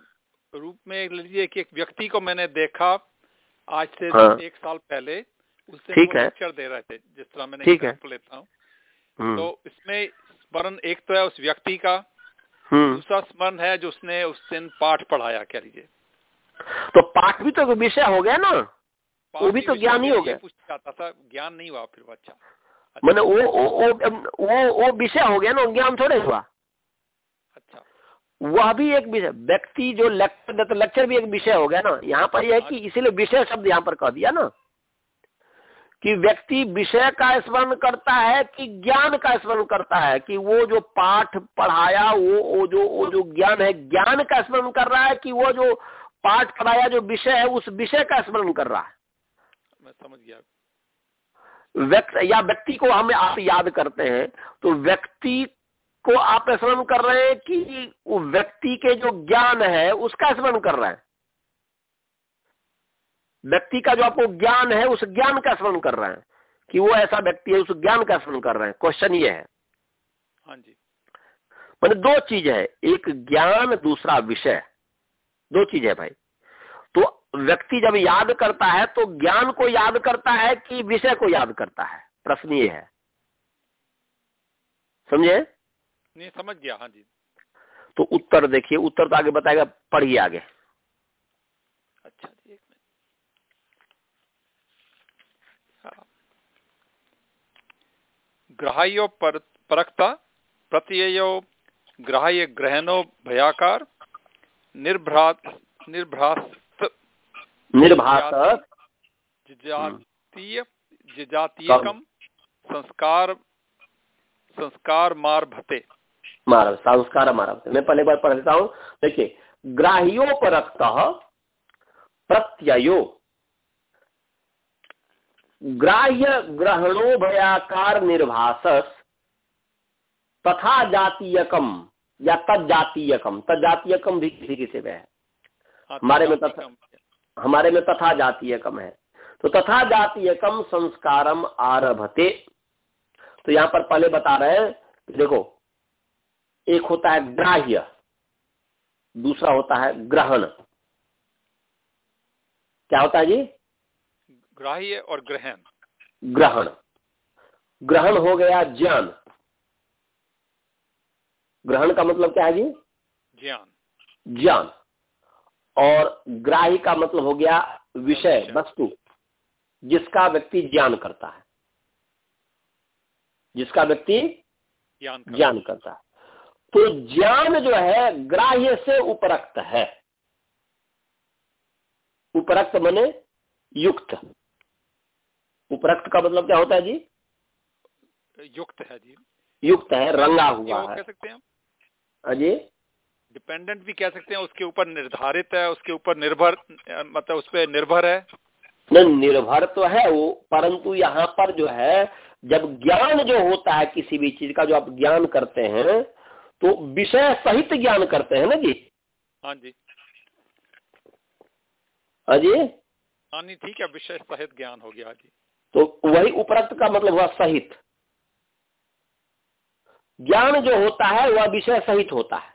रूप में लीजिए कि एक व्यक्ति को मैंने देखा आज से हाँ। एक साल पहले उससे ठीक है। दे रहे थे जिस तरह मैंने ठीक है। लेता हूँ। तो इसमें स्मरण एक तो है उस व्यक्ति का हम्म। दूसरा स्मरण है जो उसने उस दिन पाठ पढ़ाया कह लीजिए। तो पाठ भी तो विषय हो गया ना? वो भी तो ज्ञान ही हो गया चाहता था ज्ञान नहीं हुआ फिर अच्छा। मैंने वो वो वो वो विषय हो गया ना ज्ञान थोड़े हुआ। अच्छा। वह भी एक विषय व्यक्ति जो लेक्चर तो लेक्चर भी एक विषय हो गया ना। यहाँ पर यह है कि इसीलिए विषय शब्द यहाँ पर कह दिया ना। कि व्यक्ति विषय का स्मरण करता है कि ज्ञान का स्मरण करता है कि वो जो पाठ पढ़ाया वो वो जो वो जो ज्ञान है ज्ञान का स्मरण कर रहा है कि वो जो पाठ पढ़ाया जो विषय है उस विषय का स्मरण कर रहा है। मैं समझ गया। व्यक्ति या व्यक्ति को हम आप याद करते हैं तो व्यक्ति को आप स्मरण कर रहे हैं कि व्यक्ति के जो ज्ञान है उसका स्मरण कर रहे हैं। व्यक्ति का जो आपको ज्ञान है उस ज्ञान का स्मरण कर रहे हैं। कि वो ऐसा व्यक्ति है उस ज्ञान का स्मरण कर रहे हैं। क्वेश्चन ये है। हाँ जी। मैंने दो चीज़ है। एक ज्ञान दूसरा विषय। दो चीज़ है भाई। तो व्यक्ति जब याद करता है तो ज्ञान को याद करता है कि विषय को याद करता है। प्रश्न ये है। समझे? नहीं समझ गया। हाँ जी। तो उत्तर देखिए। उत्तर तो आगे बताएगा पढ़िए आगे। अच्छा जी एक मिनट हाँ। ग्राह्यो पर परक्ता प्रत्ययो ग्राह्य ग्रहणो भयाकार निर्भ्रात निर्भासक जिजातीय जिजातीयकम संस्कार संस्कार मारभते। मार संस्कार मारभते। मैं पहले बार पढ़ लेता हूँ। देखिए ग्राह्योपरक्त प्रत्ययो। ग्राह्य ग्रहणो भयाकार निर्भासस तथा जातीयकम या तजातीयकम तजातीयकम भी किसी किसी में है। हाँ, हमारे में तथा हमारे में तथा जातीय कम है। तो तथा जातीय कम संस्कारम आरभते। तो यहाँ पर पहले बता रहे हैं देखो एक होता है ग्राह्य दूसरा होता है ग्रहण। क्या होता है जी? ग्राह्य और ग्रहण। ग्रहण। ग्रहण हो गया ज्ञान। ग्रहण का मतलब क्या है जी? ज्ञान। ज्ञान। और ग्राही का मतलब हो गया विषय वस्तु जिसका व्यक्ति ज्ञान करता है। जिसका व्यक्ति ज्ञान करता है। तो ज्ञान जो है ग्राह्य से उपरक्त है। उपरक्त मने युक्त। उपरक्त का मतलब क्या होता है जी? युक्त है जी। युक्त है रंगा हुआ है। कह सकते हैं? हाँ जी। डिपेंडेंट भी कह सकते हैं उसके ऊपर निर्धारित है उसके ऊपर निर्भर मतलब उस पर निर्भर है। नहीं निर्भर तो है वो परंतु यहाँ पर जो है जब ज्ञान जो होता है किसी भी चीज़ का जो आप ज्ञान करते हैं तो विषय सहित ज्ञान करते हैं ना जी? हाँ जी। हाँ जी। हाँ ठीक है विषय सहित ज्ञान हो गया जी। तो वही उपरक्त का मतलब हुआ सहित। ज्ञान जो होता है वह विषय सहित होता है।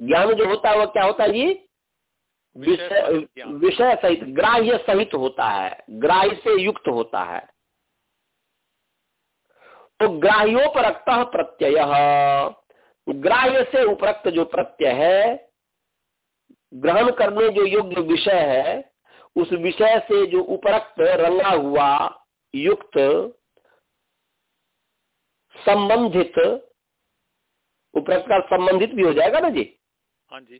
ज्ञान जो होता है वह क्या होता है जी? विषय विषय सहित ग्राह्य सहित होता है। ग्राह्य से युक्त होता है। तो ग्राह्योपरक्त प्रत्यय। ग्राह्य से उपरक्त जो प्रत्यय है ग्रहण करने जो योग्य विषय है उस विषय से जो उपरक्त रंगा हुआ युक्त संबंधित उपरक्त का संबंधित भी हो जाएगा ना जी? हाँ जी।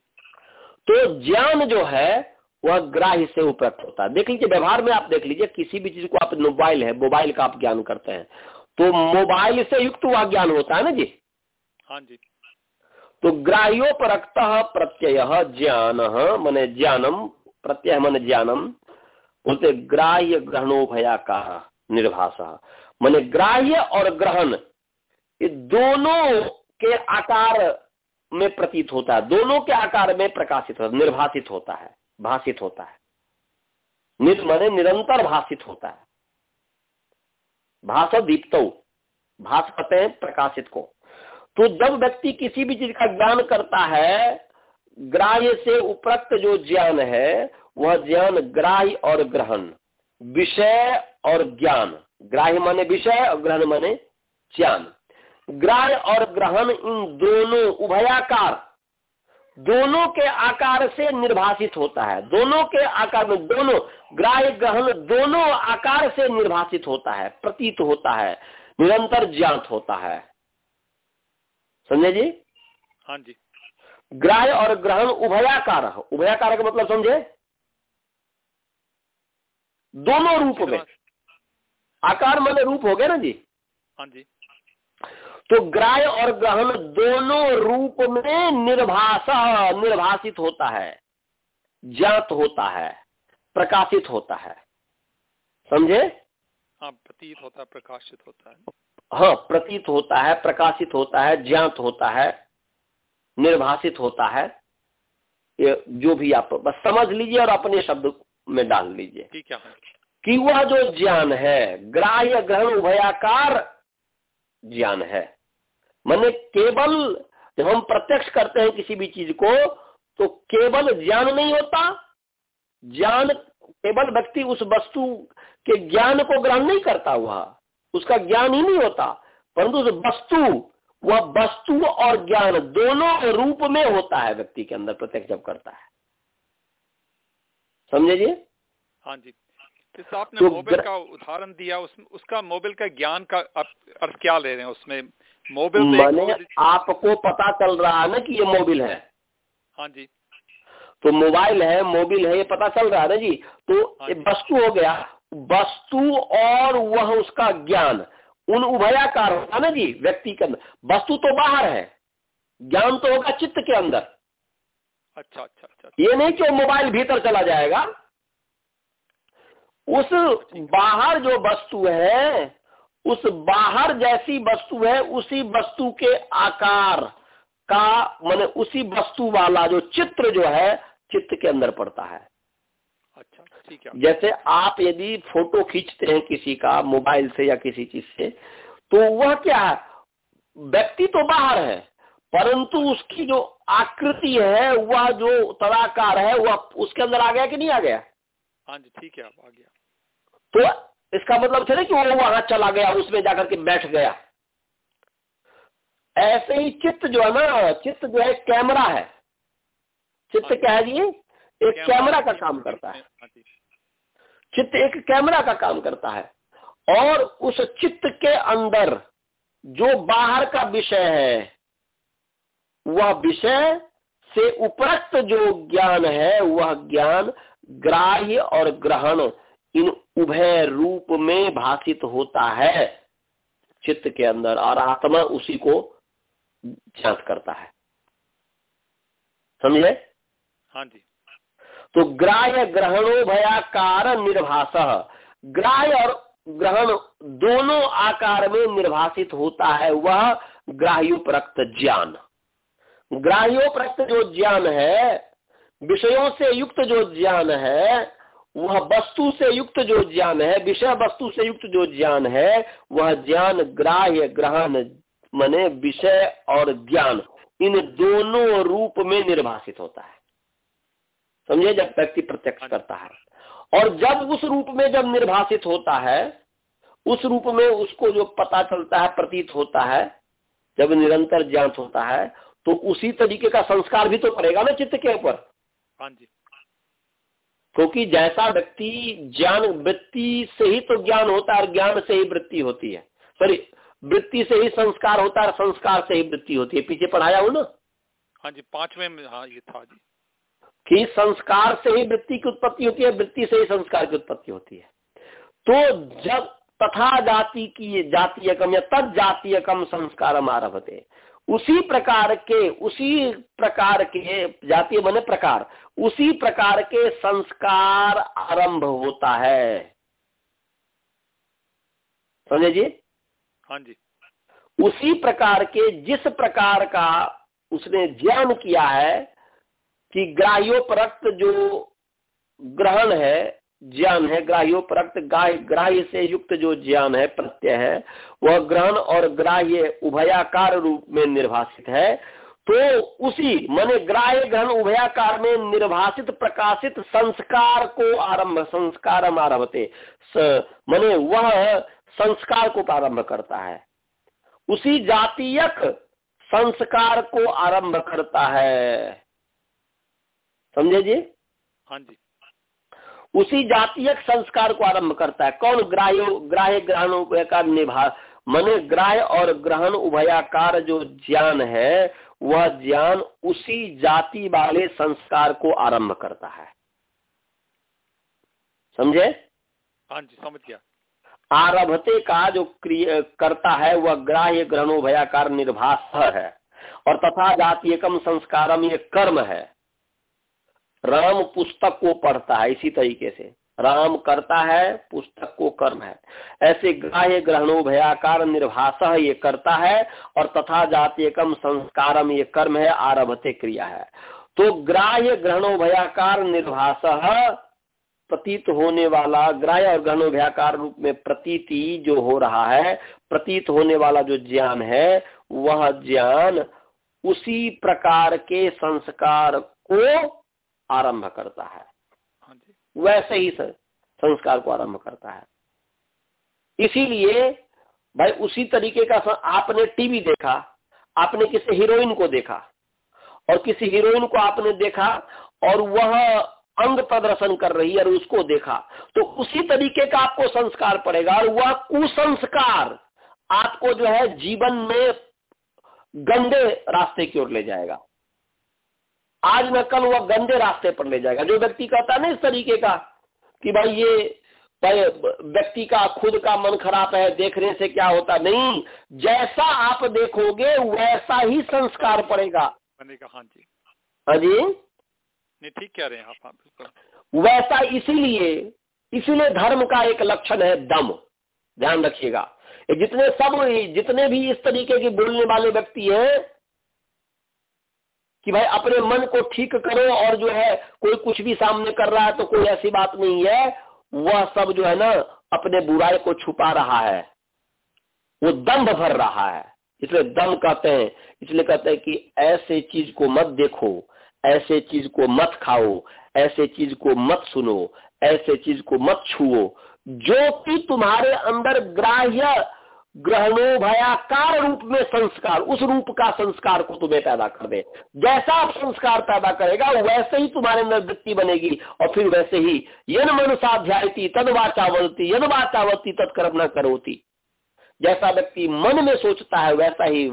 तो ज्ञान जो है वह ग्राह्य से उपरक्त होता है। देख लीजिए व्यवहार में आप देख लीजिए किसी भी चीज़ को आप मोबाइल है मोबाइल का आप ज्ञान करते हैं। तो मोबाइल से युक्त हुआ ज्ञान होता है ना जी? हाँ जी। तो ग्राह्योपरक्त प्रत्यय ज्ञान मन ज्ञानम प्रत्यय मन ज्ञानम बोलते ग्राह्य का निर्भाष मन ग्राह्य और ग्रहण, ये दोनों के आकार में प्रतीत होता है। दोनों के आकार में प्रकाशित होता निर्भाषित होता है भाषित होता है। निर, माने निरंतर भाषित होता है। भाषा दीप्त भाष कहते हैं प्रकाशित को। तो जब व्यक्ति किसी भी चीज़ का ज्ञान करता है ग्राह्य से उपरक्त जो ज्ञान है, वह ज्ञान ग्राह्य और ग्रहण। विषय और ज्ञान। ग्राह्य माने विषय और ग्रहण माने ज्ञान। ग्राह्य और ग्रहण इन दोनों उभयाकार, दोनों के आकार से निर्भाषित होता है। दोनों के आकार में दोनों, ग्राह्य, ग्रहण दोनों आकार से निर्भाषित होता है, प्रतीत होता है, निरंतर ज्ञात होता है। समझे जी? हाँ जी। ग्राह्य और ग्रहण उभयाकार। उभयाकार का मतलब समझे? दोनों रूप में। आकार मन रूप हो गया ना जी? हाँ जी। तो ग्राह्य और ग्रहण दोनों रूप में निर्भाषा निर्भाषित होता है ज्ञात होता है प्रकाशित होता है। समझे? हाँ प्रतीत होता है प्रकाशित होता है। हाँ प्रतीत होता है प्रकाशित होता है ज्ञात होता है। निर्भाषित होता है ये जो भी आप बस समझ लीजिए और अपने शब्द में डाल लीजिए। कि वह जो ज्ञान है ग्राह्य ग्रहण उभयाकार ज्ञान है। मैंने केवल जब हम प्रत्यक्ष करते हैं किसी भी चीज़ को तो केवल ज्ञान नहीं होता ज्ञान केवल व्यक्ति उस वस्तु के ज्ञान को ग्रहण नहीं करता हुआ उसका ज्ञान ही नहीं होता परंतु उस वस्तु वह वस्तु और ज्ञान दोनों रूप में होता है व्यक्ति के अंदर प्रत्यक्ष जब करता है। समझे जी हाँ जी। जैसे आपने तो मोबाइल का उदाहरण दिया उस, उसका मोबाइल का ज्ञान का अर्थ क्या ले रहे हैं उसमें? मोबाइल मैंने आपको पता चल रहा है ना कि ये मोबाइल है। हाँ जी। तो मोबाइल है मोबाइल है ये पता चल रहा है ना जी? तो हाँ वस्तु हो गया। वस्तु और वह उसका ज्ञान। उन उभयाकार होगा ना जी व्यक्ति के अंदर। वस्तु तो बाहर है ज्ञान तो होगा चित्त के अंदर। अच्छा अच्छा अच्छा ये नहीं कि मोबाइल भीतर चला जाएगा। उस बाहर जो वस्तु है उस बाहर जैसी वस्तु है उसी वस्तु के आकार का मैंने उसी वस्तु वाला जो चित्र जो है चित्र के अंदर पड़ता है। अच्छा है जैसे आप यदि फ़ोटो खींचते हैं किसी का मोबाइल से या किसी चीज़ से तो वह क्या है? व्यक्ति तो बाहर है परंतु उसकी जो आकृति है वह जो तलाकार है वह उसके अंदर आ गया कि नहीं आ गया? हाँ जी ठीक है आ गया। तो इसका मतलब थे कि वो वहाँ चला गया उसमें जाकर के बैठ गया। ऐसे ही चित्त जो है ना चित्त जो है कैमरा है। चित्त क्या है जी? एक कैमरा का काम करता है। हाँ चित्त एक कैमरा का काम करता है। और उस चित्त के अंदर जो बाहर का विषय है, वह विषय से उपरक्त जो ज्ञान है, वह ज्ञान ग्राह्य और ग्रहण इन उभय रूप में भाषित होता है। चित्त के अंदर और आत्मा उसी को जाँच करता है। समझे? हाँ जी। तो ग्राह्य ग्रहणो भयाकार निर्भाष ग्राह्य और ग्रहण दोनों आकार में निर्भाषित होता है, वह ग्राह्योपरक्त ज्ञान। ग्राह्योपरक्त जो ज्ञान है, विषयों से युक्त जो ज्ञान है, वह वस्तु से युक्त जो ज्ञान है, विषय वस्तु से युक्त जो ज्ञान है, वह ज्ञान ग्राह्य ग्रहण मने विषय और ज्ञान, इन दोनों रूप में निर्भाषित होता है। समझे जब व्यक्ति प्रत्यक्ष करता है। और जब उस रूप में जब निर्भाषित होता है उस रूप में उसको जो पता चलता है प्रतीत होता है जब निरंतर ज्ञात होता है तो उसी तरीके का संस्कार भी तो करेगा ना चित्त के ऊपर। हाँ जी। क्योंकि जैसा व्यक्ति ज्ञान वृत्ति से ही तो ज्ञान होता है और ज्ञान से ही वृत्ति होती है। सॉरी वृत्ति से ही संस्कार होता है संस्कार से ही वृत्ति होती है। पीछे पढ़ाया हो ना? हाँ जी पांचवे में हाँ ये था जी। कि संस्कार से ही वृत्ति की उत्पत्ति होती है वृत्ति से ही संस्कार की उत्पत्ति होती है। तो जब तथा जाति की जातीयकम या तद जातीयकम संस्कार आरभते उसी प्रकार के उसी प्रकार के जातीय बने प्रकार उसी प्रकार के संस्कार आरंभ होता है। समझे जी? हाँ जी। उसी प्रकार के जिस प्रकार का उसने ज्ञान किया है कि ग्राह्योपरक्त जो ग्रहण है, ज्ञान है, ग्राह्योपरक्त ग्राह्य से युक्त जो ज्ञान है, प्रत्यय है, वह ग्रहण और ग्राह्य उभयाकार रूप में निर्भाषित है तो उसी, माने ग्राह्य ग्रहण उभयाकार में निर्भाषित, प्रकाशित संस्कार को आरंभ, संस्कार आरभते माने वह संस्कार को प्रारंभ करता है। उसी जातीयक संस्कार को आरंभ करता है। समझे जी? हाँ जी। उसी जातीयक संस्कार को आरंभ करता है। कौन ग्राह्य ग्राह्य ग्रहण उभयकार निभा मने ग्राह्य और ग्रहण उभयाकार जो ज्ञान है वह ज्ञान उसी जाति वाले संस्कार को आरंभ करता है। समझे? हाँ जी समझ गया। आरभते का जो क्रिय करता है वह ग्राह्य ग्रहणो भयाकार निर्भाष है। और तथा जातीयकम संस्कारम ये कर्म है। राम पुस्तक को पढ़ता है, इसी तरीके से। राम करता है, पुस्तक को कर्म है। ऐसे ग्राह्य ग्रहणो भयाकार निर्भाष ये करता है और तथा जातीयकम संस्कारम ये कर्म है, आरभते क्रिया है। तो ग्राह्य ग्रहणो भयाकार निर्भाष प्रतीत होने वाला, ग्राह्य और भयाकार रूप में प्रतीति जो हो रहा है, प्रतीत होने वाला जो ज्ञान है, वह ज्ञान उसी प्रकार के संस्कार को आरंभ करता है। हाँ वैसे ही संस्कार को आरंभ करता है। इसीलिए भाई उसी तरीके का आपने टीवी देखा आपने किसी हीरोइन को देखा और किसी हीरोइन को आपने देखा और वह अंग प्रदर्शन कर रही है और उसको देखा तो उसी तरीके का आपको संस्कार पड़ेगा और वह कुसंस्कार आपको जो है जीवन में गंदे रास्ते की ओर ले जाएगा। आज न कल वह गंदे रास्ते पर ले जाएगा। जो व्यक्ति कहता है ना इस तरीके का कि भाई ये व्यक्ति का खुद का मन खराब है देखने से क्या होता? नहीं जैसा आप देखोगे वैसा ही संस्कार पड़ेगा। हाँ जी। हाँ जी? नहीं ठीक कह रहे हैं आप हाँ, वैसा इसीलिए इसीलिए धर्म का एक लक्षण है दम। ध्यान रखिएगा। जितने सब जितने भी इस तरीके के बोलने वाले व्यक्ति हैं कि भाई अपने मन को ठीक करो और जो है, कोई कुछ भी सामने कर रहा है तो कोई ऐसी बात नहीं है। वह सब जो है ना, अपने बुराई को छुपा रहा है। वो दम्भ भर रहा है। इसलिए दम कहते हैं, इसलिए कहते हैं कि ऐसे चीज़ को मत देखो, ऐसे चीज़ को मत खाओ, ऐसे चीज़ को मत सुनो, ऐसे चीज़ को मत छुओ। जो कि तुम्हारे अंदर ग्राह्य ग्रहणो भयाकार रूप में संस्कार, उस रूप का संस्कार को तुम्हें पैदा कर दे। जैसा आप संस्कार पैदा करेगा, वैसे ही तुम्हारे अंदर वृत्ति बनेगी, और फिर वैसे ही यन मनुष्याध्यायती तद वाचावती यद वाचावती तत्कर्म न करोती। जैसा व्यक्ति मन में सोचता है, वैसा ही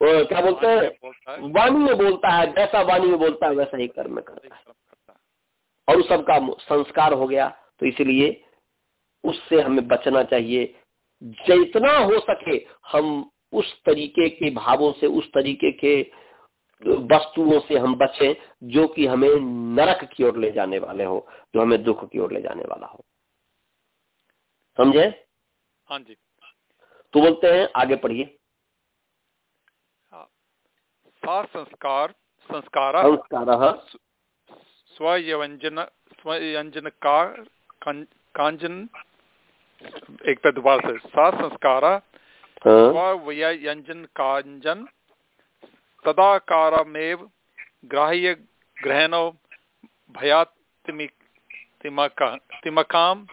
क्या बोलते हैं? वाणी में बोलता है, जैसा वाणी में बोलता है, वैसा ही कर्म करता है। और उस सबका संस्कार हो गया तो इसलिए उससे हमें बचना चाहिए जितना हो सके हम उस तरीके के भावों से उस तरीके के वस्तुओं से हम बचें जो कि हमें नरक की ओर ले जाने वाले हो जो हमें दुख की ओर ले जाने वाला हो। समझे? हाँ जी। तो बोलते हैं आगे पढ़िए। संस्कार संस्कार संस्कार। स्वयंजन स्वयंजन का कांजन दोबारा से सा संस्कार स्वयंजन कांजन तदाकारमेव ग्राह्य ग्रहणो भयातिमकाम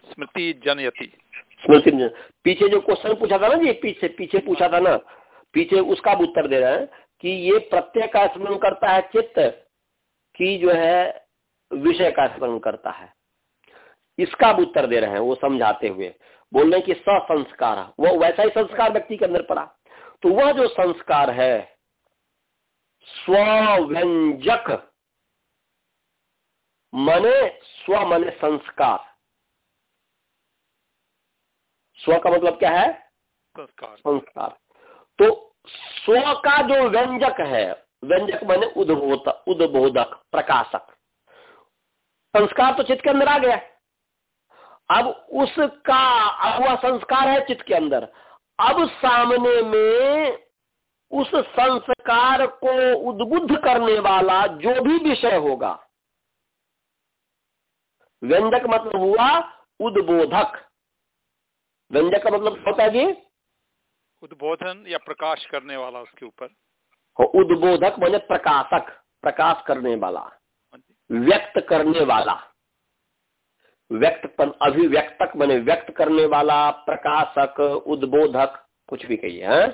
स्मृति जनयति। स्मृति पीछे जो क्वेश्चन पूछा था ना जी पीछे पीछे पूछा था ना पीछे उसका उत्तर दे रहे हैं कि ये प्रत्यय का स्मरण करता है चित्त की जो है विषय का स्मरण करता है। इसका उत्तर दे रहे हैं वो समझाते हुए। बोल रहे कि ससंस्कार। वो वैसा ही संस्कार व्यक्ति के अंदर पड़ा। तो वह जो संस्कार है स्व्यंजक मने स्व मने संस्कार। स्व का मतलब क्या है? संस्कार। संस्कार। तो स्व का जो व्यंजक है व्यंजक मैंने उद्बोध उद्बोधक प्रकाशक। संस्कार तो चित्त के अंदर आ गया। अब उसका अब वह संस्कार है चित्त के अंदर। अब सामने में उस संस्कार को उद्बुद्ध करने वाला जो भी विषय होगा व्यंजक मतलब हुआ उद्बोधक। व्यंजक का मतलब होता है जी? उद्बोधन या प्रकाश करने वाला उसके ऊपर। उद्बोधक माने प्रकाशक प्रकाश करने वाला हाँ व्यक्त करने वाला। व्यक्त अभिव्यक्तक मैंने व्यक्त करने वाला, प्रकाशक, उद्बोधक, कुछ भी कहिए, है?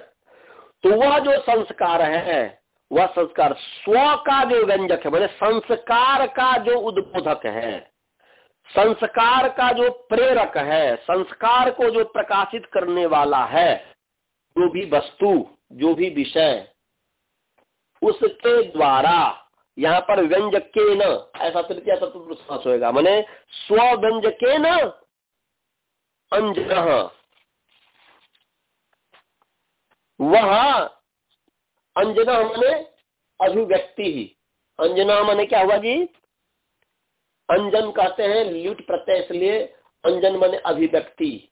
तो वह जो संस्कार है, वह संस्कार स्व का जो व्यंजक है मैंने संस्कार का जो उद्बोधक है, संस्कार का जो प्रेरक है, संस्कार को जो प्रकाशित करने वाला है, जो भी वस्तु, जो भी विषय, उसके द्वारा यहाँ पर व्यंजक के न ऐसा तृतीय तत्व होगा मैंने स्व व्यंजक के न अंजन वह अंजना मैंने अभिव्यक्ति ही। अंजना मैंने क्या हुआ जी? अंजन कहते हैं ल्यूट प्रत्यय, इसलिए अंजन मैंने अभिव्यक्ति।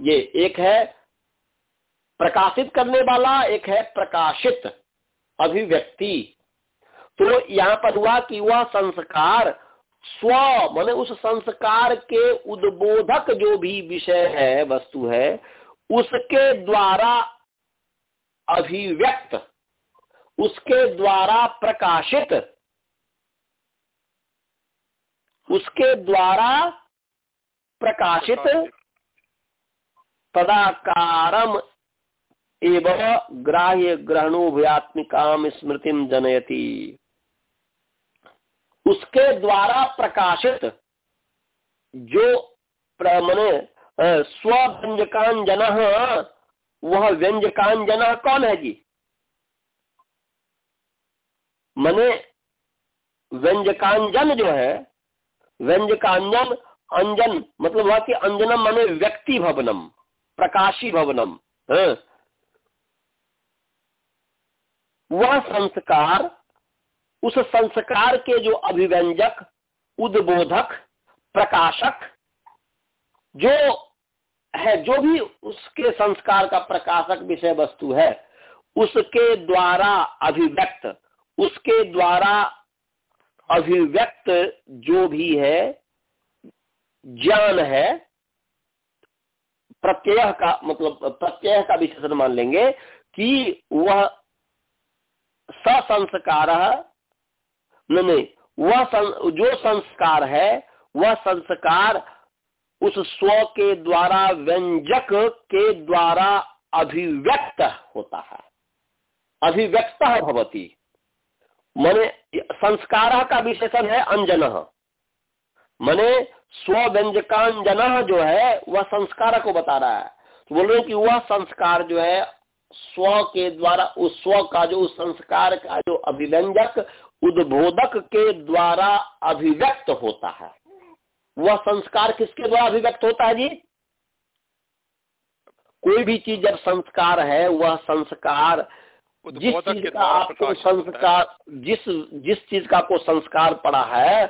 ये एक है प्रकाशित करने वाला, एक है प्रकाशित अभिव्यक्ति। तो यहाँ पर हुआ कि वह संस्कार, स्व, माने उस संस्कार के उद्बोधक जो भी विषय है, वस्तु है, उसके द्वारा अभिव्यक्त, उसके द्वारा प्रकाशित, उसके द्वारा प्रकाशित तदाकारम एवं ग्राह्य ग्रहणोभयात्मिका स्मृति जनयति। उसके द्वारा प्रकाशित जो मने स्व्यंजकांजन वह व्यंजकांजन कौन है जी? मने व्यंजकांजन जो है, व्यंजकांजन, अंजन मतलब वह कि अंजनम माने व्यक्ति भवनम, प्रकाशी भवनम वह संस्कार उस संस्कार के जो अभिव्यंजक, उद्बोधक, प्रकाशक, जो है, जो भी उसके संस्कार का प्रकाशक विषय वस्तु है, उसके द्वारा अभिव्यक्त, उसके द्वारा अभिव्यक्त जो भी है, ज्ञान है, प्रत्यय का मतलब प्रत्यय का विशेषण मान लेंगे कि वह ससंस्कार नहीं वह सं, जो संस्कार है वह संस्कार उस स्व के द्वारा व्यंजक के द्वारा अभिव्यक्त होता है। अभिव्यक्त भवती। मने संस्कार का विशेषण है अंजन। मने स्व व्यंजकांजन जो है वह संस्कार को बता रहा है। तो बोल रहे कि वह संस्कार जो है स्व के द्वारा उस स्व का जो उस संस्कार का जो अभिव्यंजक उद्बोधक के द्वारा अभिव्यक्त होता है। वह संस्कार किसके द्वारा अभिव्यक्त होता है जी? कोई भी चीज़ जब संस्कार है वह संस्कार जिस चीज़ का आपको संस्कार जिस जिस चीज़ का आपको संस्कार पड़ा है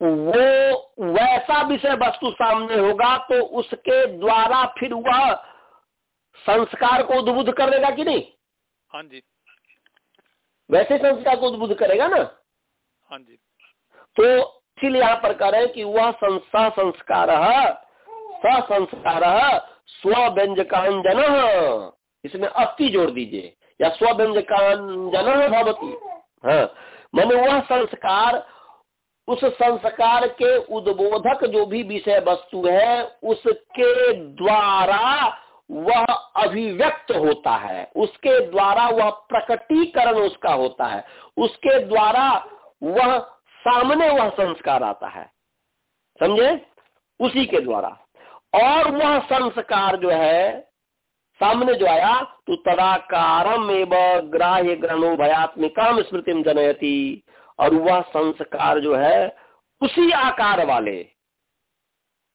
वो वैसा विषय वस्तु सामने होगा तो उसके द्वारा फिर वह संस्कार को उद्बुद्ध कर देगा कि नहीं? हाँ जी। वैसे संस्कार को उद्बुद्ध करेगा ना? हाँ जी। तो इसीलिए यहाँ पर कह रहे हैं कि वह संस्था संस्कार संस्कार स्व व्यंजकांजन इसमें अस्थि जोड़ दीजिए। या स्व व्यंजकांजन भवती। हाँ। मैंने वह संस्कार उस संस्कार के उद्बोधक जो भी विषय वस्तु है उसके द्वारा वह अभिव्यक्त होता है। उसके द्वारा वह प्रकटीकरण उसका होता है। उसके द्वारा वह सामने वह संस्कार आता है। समझे? उसी के द्वारा। और वह संस्कार जो है, सामने जो आया तो तदाकारम एवं ग्राह्य ग्रहणो भयात्मिका स्मृति जनयती। और वह संस्कार जो है, उसी आकार वाले।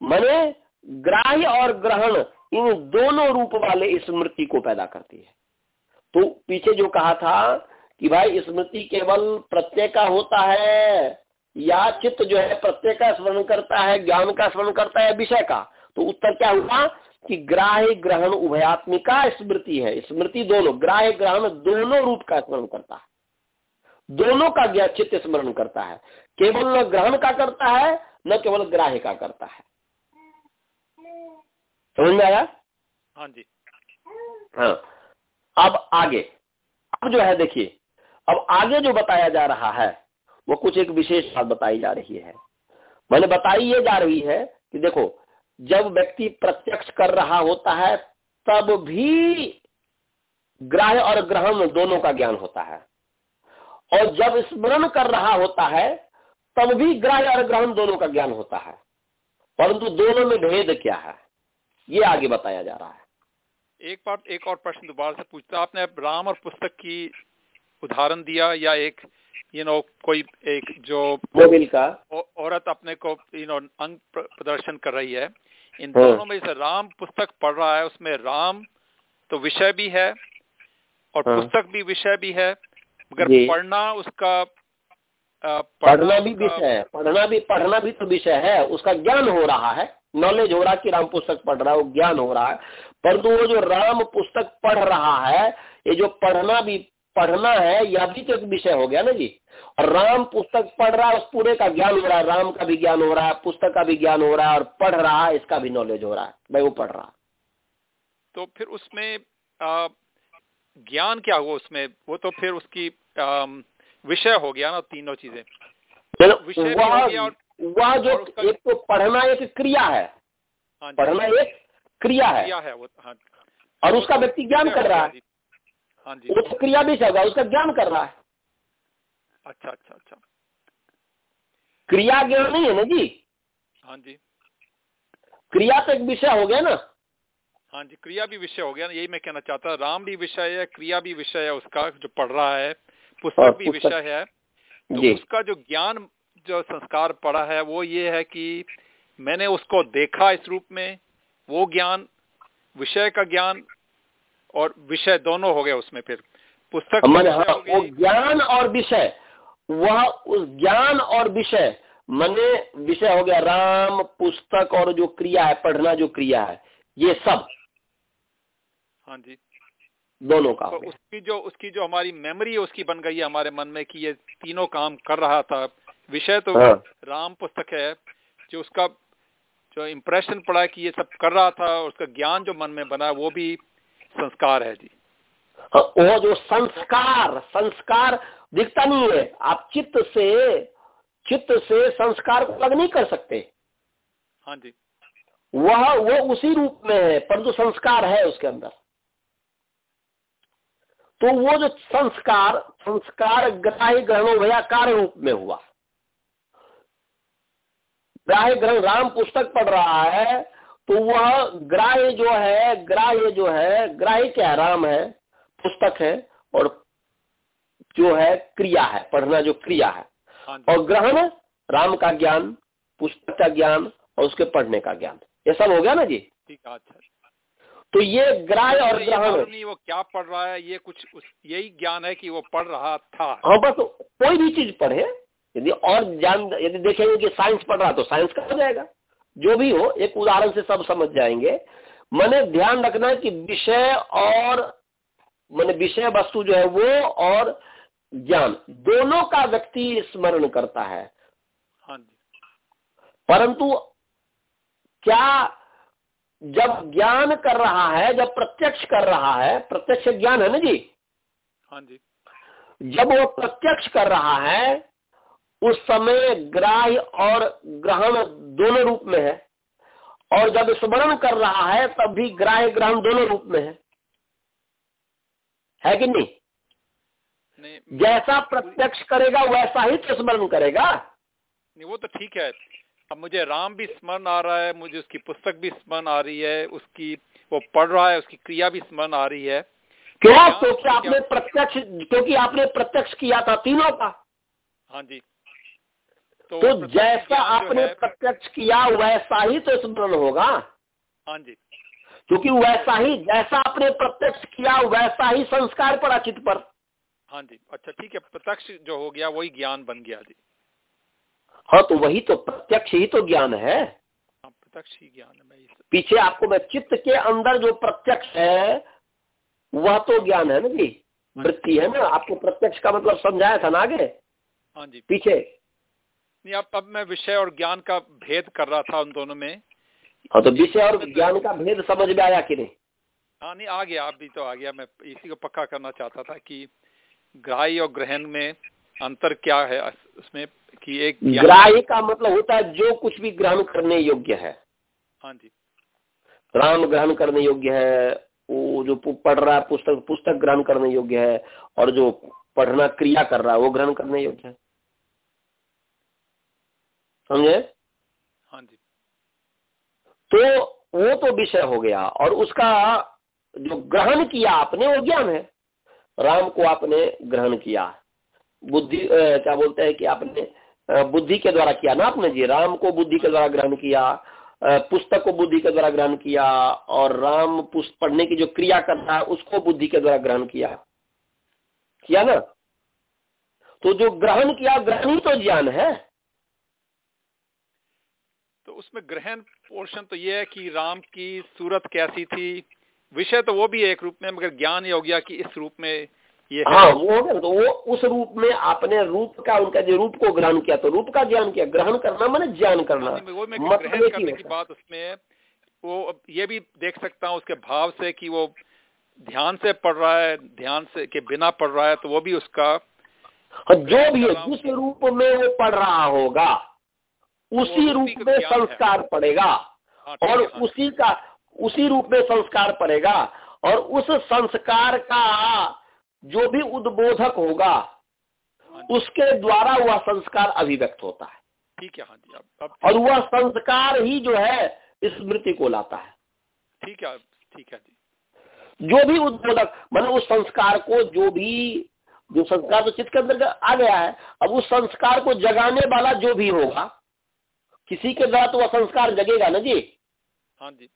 मने ग्राह्य और ग्रहण इन दोनों रूप वाले स्मृति को पैदा करती है। तो पीछे जो कहा था कि भाई स्मृति केवल प्रत्यय का होता है, या चित्त जो है प्रत्यय का स्मरण करता है, ज्ञान का स्मरण करता है विषय का? तो उत्तर क्या हुआ कि ग्राह्य ग्रहण उभयात्मिका स्मृति है। स्मृति दोनों, ग्राह्य ग्रहण दोनों रूप का स्मरण करता है। दोनों का चित्त स्मरण करता है। केवल न ग्रहण का करता है, न केवल ग्राह्य का करता है। समझ में आया? हाँ जी। हाँ। अब आगे। अब जो है देखिए अब आगे जो बताया जा रहा है वो कुछ एक विशेष बात बताई जा रही है। मैंने बताई ये जा रही है कि देखो जब व्यक्ति प्रत्यक्ष कर रहा होता है तब भी ग्राह्य और ग्रहण दोनों का ज्ञान होता है। और जब स्मरण कर रहा होता है तब भी ग्राह्य और ग्रहण दोनों का ज्ञान होता है। परंतु दोनों में भेद क्या है? ये आगे बताया जा रहा है। एक बार एक और प्रश्न दोबारा से पूछता आपने राम और पुस्तक की उदाहरण दिया या एक यू नो कोई एक जो मोबिल का। औरत अपने को यू नो अंग प्रदर्शन कर रही है। इन हाँ। दोनों में से राम पुस्तक पढ़ रहा है उसमें राम तो विषय भी है और हाँ। पुस्तक भी विषय भी है मगर पढ़ना उसका पढ़ना भी विषय है पढ़ना भी पढ़ना भी तो विषय है उसका ज्ञान हो रहा है। नॉलेज हो रहा है कि राम पुस्तक पढ़ रहा है वो ज्ञान हो रहा है। परंतु वो जो राम पुस्तक पढ़ रहा है ये जो पढ़ना भी पढ़ना है यह भी तो एक विषय हो गया ना जी। और राम पुस्तक पढ़ रहा है उस पूरे का ज्ञान हो रहा है राम का भी ज्ञान हो रहा है पुस्तक का भी ज्ञान हो रहा है और पढ़ रहा है इसका भी नॉलेज हो रहा है। भाई वो पढ़ रहा तो फिर उसमें ज्ञान क्या हुआ उसमें? वो तो फिर उसकी विषय हो गया ना तीनों चीज़ें। विषय वह वह जो एक तो पढ़ना एक क्रिया है। हाँ पढ़ना एक क्रिया है। क्रिया है वो हाँ। और उसका व्यक्ति ज्ञान कर रहा है। हाँ जी। वो क्रिया भी चल रहा है उसका ज्ञान कर रहा है। अच्छा अच्छा अच्छा। क्रिया ज्ञान नहीं है ना जी? हाँ जी। क्रिया तो एक विषय हो गया ना। हाँ जी क्रिया भी विषय हो गया ना यही मैं कहना चाहता राम भी विषय है क्रिया भी विषय है उसका जो पढ़ रहा है। पुस्तक भी विषय है। तो उसका जो ज्ञान जो संस्कार पड़ा है वो ये है कि मैंने उसको देखा इस रूप में वो ज्ञान विषय का ज्ञान और विषय दोनों हो गया उसमें फिर। पुस्तक हाँ, वो ज्ञान और विषय वह उस ज्ञान और विषय मने विषय हो गया राम पुस्तक और जो क्रिया है पढ़ना जो क्रिया है ये सब। हाँ जी। दोनों का तो उसकी जो उसकी जो हमारी मेमोरी है उसकी बन गई है हमारे मन में कि ये तीनों काम कर रहा था। विषय तो हाँ। राम पुस्तक है जो उसका जो इम्प्रेशन पड़ा कि ये सब कर रहा था उसका ज्ञान जो मन में बना वो भी संस्कार है जी। हाँ, वो जो संस्कार संस्कार दिखता नहीं है। आप चित्त से चित्त से संस्कार को अलग नहीं कर सकते। हाँ जी। वह वो उसी रूप में है परंतु संस्कार है उसके अंदर। तो वो जो संस्कार संस्कार ग्राह्य ग्रहणों भया कार्य रूप में हुआ। ग्राह्य ग्रहण राम पुस्तक पढ़ रहा है तो वह ग्राह्य जो है ग्राह्य जो है ग्राह्य क्या है? राम है पुस्तक है और जो है क्रिया है पढ़ना जो क्रिया है। हाँ और ग्रहण राम का ज्ञान पुस्तक का ज्ञान और उसके पढ़ने का ज्ञान। ये सब हो गया ना जी? ठीक है अच्छा। तो ये ग्राह्य और ग्रहण नहीं वो क्या पढ़ रहा है ये कुछ यही ज्ञान है कि वो पढ़ रहा था। हाँ बस कोई भी चीज़ पढ़े यदि और जान यदि देखेंगे कि साइंस पढ़ रहा तो साइंस का हो जाएगा। जो भी हो एक उदाहरण से सब समझ जाएँगे। मैंने ध्यान रखना कि विषय और मैंने विषय वस्तु जो है वो और ज्ञान दोनों का व्यक्ति स्मरण करता है। हाँ परंतु क्या जब ज्ञान कर रहा है जब प्रत्यक्ष कर रहा है प्रत्यक्ष ज्ञान है ना जी? हाँ जी। जब वो प्रत्यक्ष कर रहा है उस समय ग्राह्य और ग्रहण दोनों रूप में है। और जब स्मरण कर रहा है तब भी ग्राह्य ग्रहण दोनों रूप में है। है कि नहीं, नहीं जैसा प्रत्यक्ष करेगा वैसा ही स्मरण करेगा। नहीं वो तो ठीक है। अब मुझे राम भी स्मरण आ रहा है मुझे उसकी पुस्तक भी स्मरण आ रही है उसकी वो पढ़ रहा है उसकी क्रिया भी स्मरण आ रही है। क्यों? क्योंकि आपने प्रत्यक्ष क्योंकि आपने प्रत्यक्ष किया था तीनों का। हाँ जी। तो, तो जैसा आपने प्रत्यक्ष किया वैसा ही तो स्मरण होगा। हाँ जी। क्योंकि वैसा ही जैसा आपने प्रत्यक्ष किया वैसा ही संस्कार पड़ा चित्त पर। हाँ जी। अच्छा ठीक है प्रत्यक्ष जो हो गया वही ज्ञान बन गया जी। हाँ तो वही तो प्रत्यक्ष ही तो ज्ञान है। हाँ प्रत्यक्ष ही ज्ञान है पीछे आपको मैं चित्त के अंदर जो प्रत्यक्ष है वह तो ज्ञान है ना जी। वृत्ति है ना आपको प्रत्यक्ष का मतलब समझाया था ना आगे? हाँ जी। पीछे। नहीं अब अब मैं विषय और ज्ञान का भेद कर रहा था उन दोनों में। हाँ तो विषय और ज्ञान का भेद समझ में आया कि नहीं? हाँ नहीं आ गया आप भी तो आ गया। मैं इसी को पक्का करना चाहता था कि ग्राही और ग्रहण में अंतर क्या है उसमें कि एक ग्राही का मतलब होता है जो कुछ भी ग्रहण करने योग्य है। हाँ जी। राम ग्रहण करने योग्य है वो जो पढ़ रहा है पुस्तक पुस्तक ग्रहण करने योग्य है और जो पढ़ना क्रिया कर रहा है वो ग्रहण करने योग्य है। समझे? हाँ जी। तो वो तो विषय हो गया और उसका जो ग्रहण किया आपने वो ज्ञान है। राम को आपने ग्रहण किया। बुद्धि क्या बोलते हैं कि आपने बुद्धि के द्वारा किया ना आपने जी? राम को बुद्धि के द्वारा ग्रहण किया पुस्तक को बुद्धि के द्वारा ग्रहण किया, और राम पुस्तक पढ़ने की जो क्रिया कर रहा है, उसको बुद्धि के द्वारा ग्रहण किया। किया ना? तो जो ग्रहण किया, ग्रहण ही तो ज्ञान है। तो उसमें ग्रहण पोर्शन तो ये है कि राम की सूरत कैसी थी? विषय तो वो भी एक रूप में, मगर ज्ञान ये हो गया कि इस रूप में ये हाँ वो हो तो वो उस रूप में आपने रूप का उनका जो रूप को ग्रहण किया तो रूप का ज्ञान किया। ग्रहण करना मैंने ज्ञान करना वो मैं मतलब ग्रहण करने की बात उसमें वो ये भी देख सकता हूँ उसके भाव से कि वो ध्यान से पढ़ रहा है ध्यान से के बिना पढ़ रहा है तो वो भी उसका हाँ, जो भी है जिस रूप में वो पढ़ रहा होगा उसी रूप में संस्कार पड़ेगा। हाँ, और उसी का उसी रूप में संस्कार पड़ेगा। और उस संस्कार का जो भी उद्बोधक होगा हाँ उसके द्वारा वह संस्कार अभिव्यक्त होता है। ठीक है हाँ जी अब, अब और वह संस्कार ही जो है स्मृति को लाता है। ठीक है ठीक है जी। जो भी उद्बोधक मतलब उस संस्कार को जो भी जो संस्कार तो चित्त के अंदर आ गया है अब उस संस्कार को जगाने वाला जो भी होगा किसी के द्वारा तो वह संस्कार जगेगा ना जी? हाँ जी।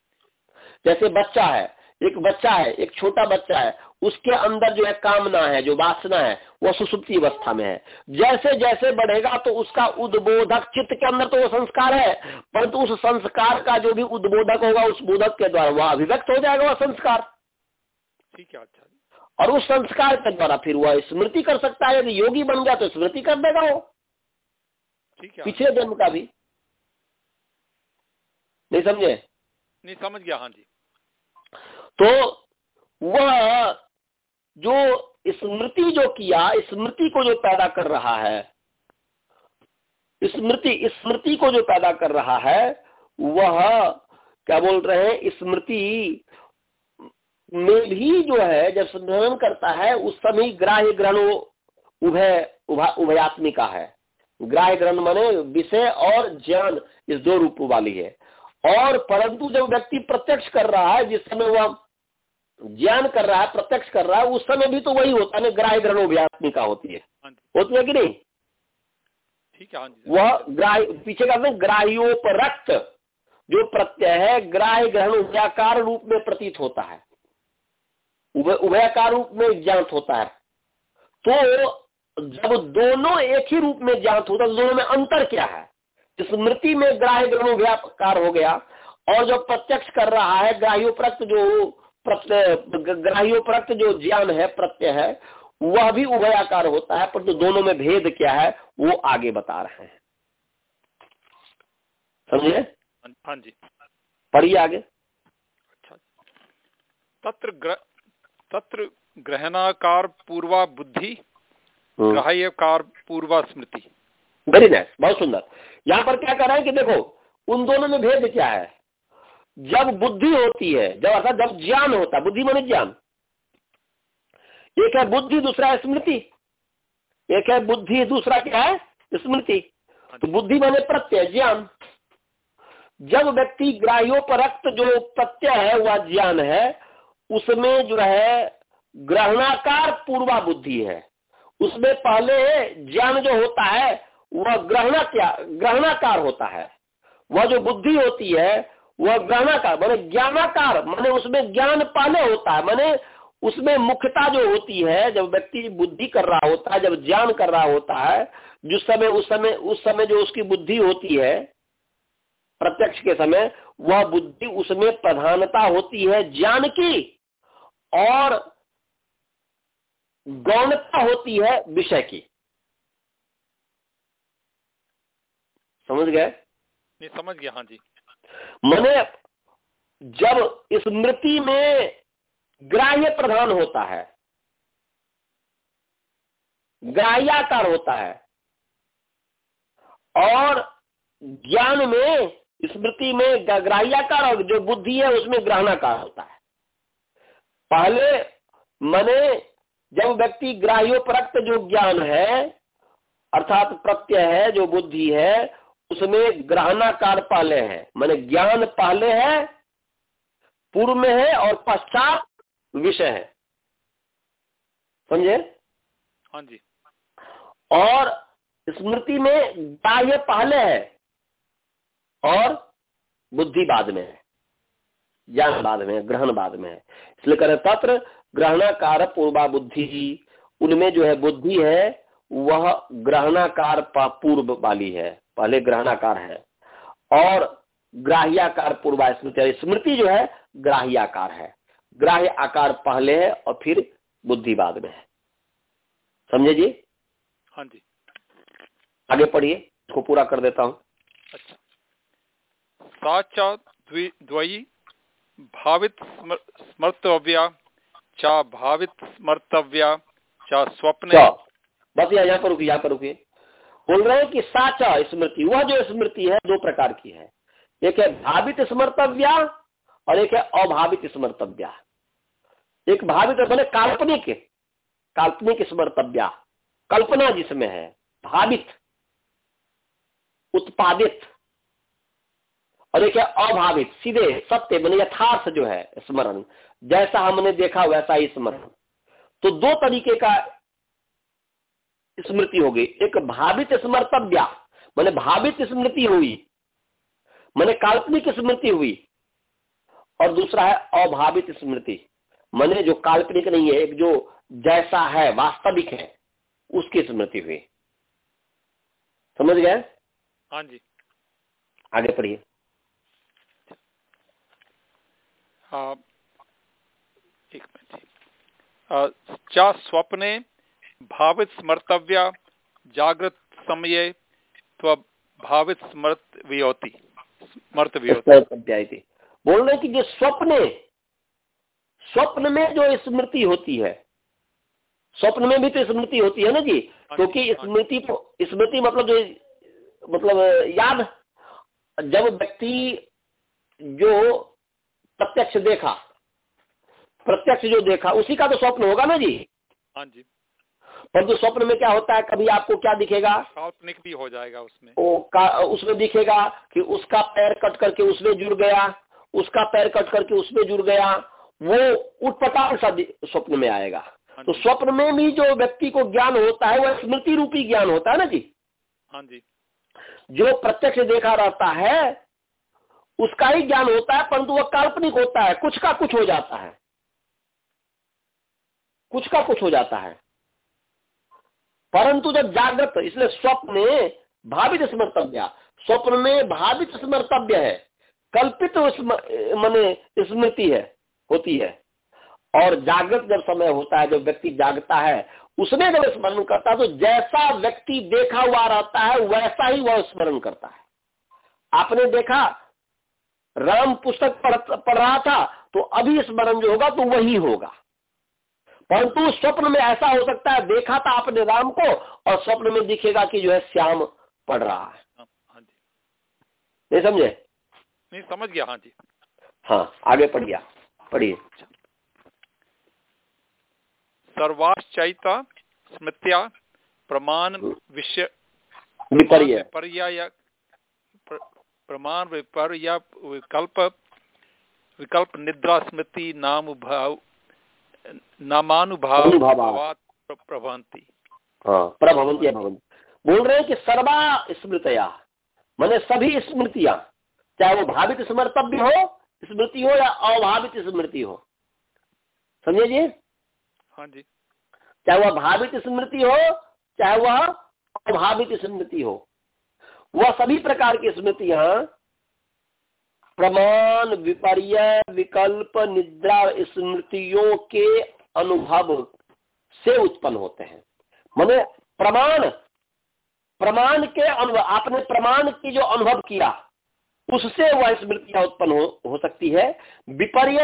जैसे बच्चा है एक बच्चा है एक छोटा बच्चा है उसके अंदर जो है कामना है जो वासना है वो सुसुप्ति अवस्था में है। जैसे जैसे बढ़ेगा तो उसका उद्बोधक चित्त के अंदर तो वो संस्कार है परंतु उस संस्कार का जो भी उद्बोधक होगा उस बोधक के द्वारा वह अभिव्यक्त हो जाएगा वह संस्कार। ठीक है अच्छा। और उस संस्कार के द्वारा फिर वह स्मृति कर सकता है यदि योगी बन गया तो स्मृति कर देगा वो। ठीक है पिछले जन्म का भी। नहीं समझे? नहीं समझ गया हाँ जी। तो वह जो स्मृति जो किया, स्मृति को जो पैदा कर रहा है, स्मृति स्मृति को जो पैदा कर रहा है, वह, क्या बोल रहे हैं, स्मृति में भी जो है, जब संग्रहण करता है, उस समय ग्राह्य ग्रहण उभय उभयात्मिका है। ग्राह्य ग्रहण माने विषय और ज्ञान, इस दो रूप वाली है। और परंतु जब व्यक्ति प्रत्यक्ष कर रहा है, जिस समय वह ज्ञान कर रहा है प्रत्यक्ष कर रहा है उस समय भी तो वही होता है ग्राह्य ग्रहणोभ्यात्मिका होती है। हाँ होती है कि नहीं? ठीक है हाँ वह ग्राह पीछे का ग्राह्योपरक्त जो प्रत्यय है ग्राह्य ग्रहण उभयाकार रूप में प्रतीत होता है। उभयाकार रूप में ज्ञात होता है। तो जब दोनों एक ही रूप में ज्ञात होता है दोनों में अंतर क्या है? स्मृति में ग्राह्य ग्रहणोभ्याकार हो गया और जो प्रत्यक्ष कर रहा है ग्राह्योपरक्त जो ग्राह्योपरक्त जो ज्ञान है प्रत्यय है वह भी उभयाकार होता है परंतु तो दोनों में भेद क्या है वो आगे बता रहे हैं। समझे? हाँ जी। पढ़िए आगे। अच्छा। तत्र ग्र, तत्र ग्रहणाकार पूर्वा बुद्धि हम्म। ग्राह्यकार पूर्वा स्मृति। वेरी नाइस बहुत सुंदर। यहाँ पर क्या कर रहे हैं कि देखो उन दोनों में भेद क्या है? जब बुद्धि होती है, जब अर्थात जब ज्ञान होता है, बुद्धि माने ज्ञान। एक है बुद्धि, दूसरा है स्मृति। एक है बुद्धि, दूसरा क्या है? स्मृति। तो बुद्धि माने प्रत्यय, ज्ञान। जब व्यक्ति ग्राह्योपरक्त जो प्रत्यय है, वह ज्ञान है, उसमें जो है, ग्रहणाकार पूर्वा बुद्धि है। उसमें पहले ज्ञान जो होता है, वह ग्रहणा क्या, ग्रहणाकार होता है। वह जो बुद्धि होती है वह ज्ञानाकार, मैंने ज्ञानाकार, मैंने उसमें ज्ञान पहले होता है, मैंने उसमें मुख्यता जो होती है, जब व्यक्ति बुद्धि कर रहा होता है, जब ज्ञान कर रहा होता है, जिस समय, उस समय उस समय जो उसकी बुद्धि होती है, प्रत्यक्ष के समय, वह बुद्धि उसमें प्रधानता होती है ज्ञान की, और गौणता होती है विषय की। समझ गए? नहीं, समझ गया हाँ जी। मैंने जब स्मृति में ग्राह्य प्रधान होता है, ग्राह्याकार होता है, और ज्ञान में स्मृति में ग्राह्याकार और जो बुद्धि है उसमें ग्रहणाकार होता है। पहले मने जब व्यक्ति ग्राह्योपरक्त जो ज्ञान है, अर्थात प्रत्यय है, जो बुद्धि है उसमें ग्रहणाकार पहले है। मैंने ज्ञान पहले है पूर्व में है और पश्चात विषय है। समझे? हाँ जी। और स्मृति में बाह्य पहले है और बुद्धि बाद में है। ज्ञान बाद में ग्रहण बाद में है। इसलिए करें तत्र ग्रहणाकार पूर्वा बुद्धि उनमें जो है बुद्धि है वह ग्रहणाकार पूर्व वाली है। पहले ग्रहणाकार है। और ग्राह्याकार पूर्वा स्मृति स्मृति जो है ग्राह्याकार है। ग्राह्य आकार पहले है और फिर बुद्धि बाद में है। समझे जी? हाँ जी। आगे पढ़िए इसको पूरा कर देता हूँ। अच्छा। भावित स्मर्तव्या चा भावित स्मर्तव्या चा स्वप्न बस यहाँ पर रुकिए यहाँ पर रुकिए। बोल रहे हैं कि साचा स्मृति, वह जो स्मृति है, दो प्रकार की है। एक है भावित स्मर्तव्या और एक है अभावित स्मर्तव्या। एक भावित मैंने काल्पनिक काल्पनिक स्मर्तव्या। कल्पना जिसमें है, भावित, उत्पादित। और एक है अभावित, सीधे सत्य, मैंने यथार्थ जो है स्मरण, जैसा हमने देखा वैसा ही स्मरण। तो दो तरीके का स्मृति हो गई। एक भावित स्मर्तव्या मैंने भावित स्मृति हुई मैंने काल्पनिक स्मृति हुई और दूसरा है अभावित स्मृति। मैंने जो काल्पनिक नहीं है एक जो जैसा है वास्तविक है उसकी स्मृति हुई। समझ गए? हाँ जी। आगे पढ़िए। एक मिनट। स्वप्ने भावित स्मर्तव्या जागृत समय भावित स्मृत वियोति स्मर्त वियोति बोल रहे कि जो स्वप्ने स्वप्न में जो स्मृति होती है स्वप्न में भी तो स्मृति होती है ना जी? हाँ क्योंकि हाँ स्मृति तो स्मृति मतलब जो मतलब याद जब व्यक्ति जो प्रत्यक्ष देखा प्रत्यक्ष जो देखा उसी का तो स्वप्न होगा ना जी? हाँ जी। परंतु स्वप्न में क्या होता है? कभी आपको क्या दिखेगा? काल्पनिक भी हो जाएगा उसमें। ओ, का, उसमें दिखेगा कि उसका पैर कट करके उसमें जुड़ गया उसका पैर कट करके उसमें जुड़ गया वो उठपटांग सा स्वप्न में आएगा। हाँ तो स्वप्न में भी जो व्यक्ति को ज्ञान होता है वह स्मृति रूपी ज्ञान होता है ना जी? हाँ जी। जो प्रत्यक्ष देखा रहता है उसका ही ज्ञान होता है परंतु वह काल्पनिक होता है। कुछ का कुछ हो जाता है। कुछ का कुछ हो जाता है। परंतु जब जागृत, इसलिए स्वप्न भावित स्मर्तव्य। स्वप्न में भावित स्मर्तव्य है। कल्पित मने स्मृति है, होती है। और जागृत जब समय होता है, जब व्यक्ति जागता है उसमें जब स्मरण करता है तो जैसा व्यक्ति देखा हुआ रहता है, वैसा ही वह स्मरण करता है। आपने देखा, राम पुस्तक पढ़ पढ़ रहा था तो अभी स्मरण जो होगा तो वही होगा। परंतु स्वप्न में ऐसा हो सकता है देखा था आपने राम को और स्वप्न में दिखेगा कि जो है श्याम पढ़ रहा है। हाँ, हाँ नहीं समझे? नहीं समझ गया हाँ जी। हाँ आगे पढ़ गया पढ़िए सर्वाश्चैता स्मृत्या प्रमाण विषय विपर्य प्रमाण विपर्य विकल्प विकल्प निद्रा स्मृति नाम भाव प्रभवंती हाँ बोल रहे हैं कि सर्वा स्मृतया मैंने सभी स्मृतियाँ चाहे वो भावित स्मर्तव्य हो स्मृति हो या अभावित स्मृति हो। समझे जी हाँ जी। चाहे वह भावित स्मृति हो चाहे वह अभावित स्मृति हो। वह सभी प्रकार की स्मृतियाँ प्रमाण विपर्य विकल्प निद्रा स्मृतियों के अनुभव से उत्पन्न होते हैं। मैंने प्रमाण प्रमाण के अनुभव आपने प्रमाण की जो अनुभव किया उससे वह स्मृतियाँ उत्पन्न हो, हो सकती है। विपर्य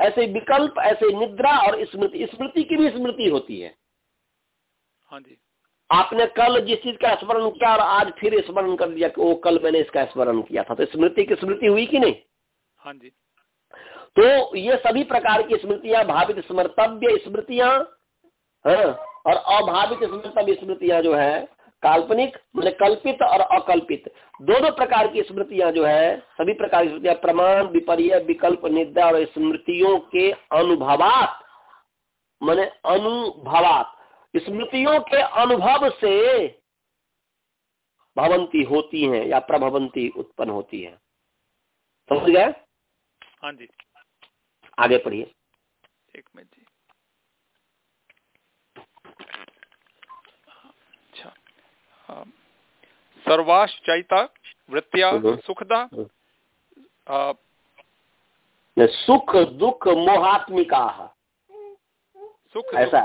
ऐसे विकल्प ऐसे निद्रा और स्मृति स्मृति की भी स्मृति होती है। हाँ जी। आपने कल जिस चीज़ का स्मरण किया और आज फिर स्मरण कर दिया कि वो कल मैंने इसका स्मरण किया था। तो स्मृति की स्मृति हुई कि नहीं? हाँ जी। तो ये सभी प्रकार की स्मृतियाँ भावित स्मर्तव्य स्मृतियाँ हाँ, और अभावित स्मृतव्य स्मृतियाँ जो है काल्पनिक मैंने कल्पित और अकल्पित दोनों प्रकार की स्मृतियाँ जो है सभी प्रकार की स्मृतियाँ प्रमाण विपर्य विकल्प निद्रा और स्मृतियों के अनुभवात मैंने अनुभवात स्मृतियों के अनुभव से भवंती होती हैं या प्रभवंती उत्पन्न होती है। समझ गए? हाँ जी। आगे पढ़िए। एक मिनट जी। अच्छा। सर्वाश्चैता वृत्तिया हम्म। सुखदा हम्म। सुख दुख मोहात्मिका। सुख ऐसा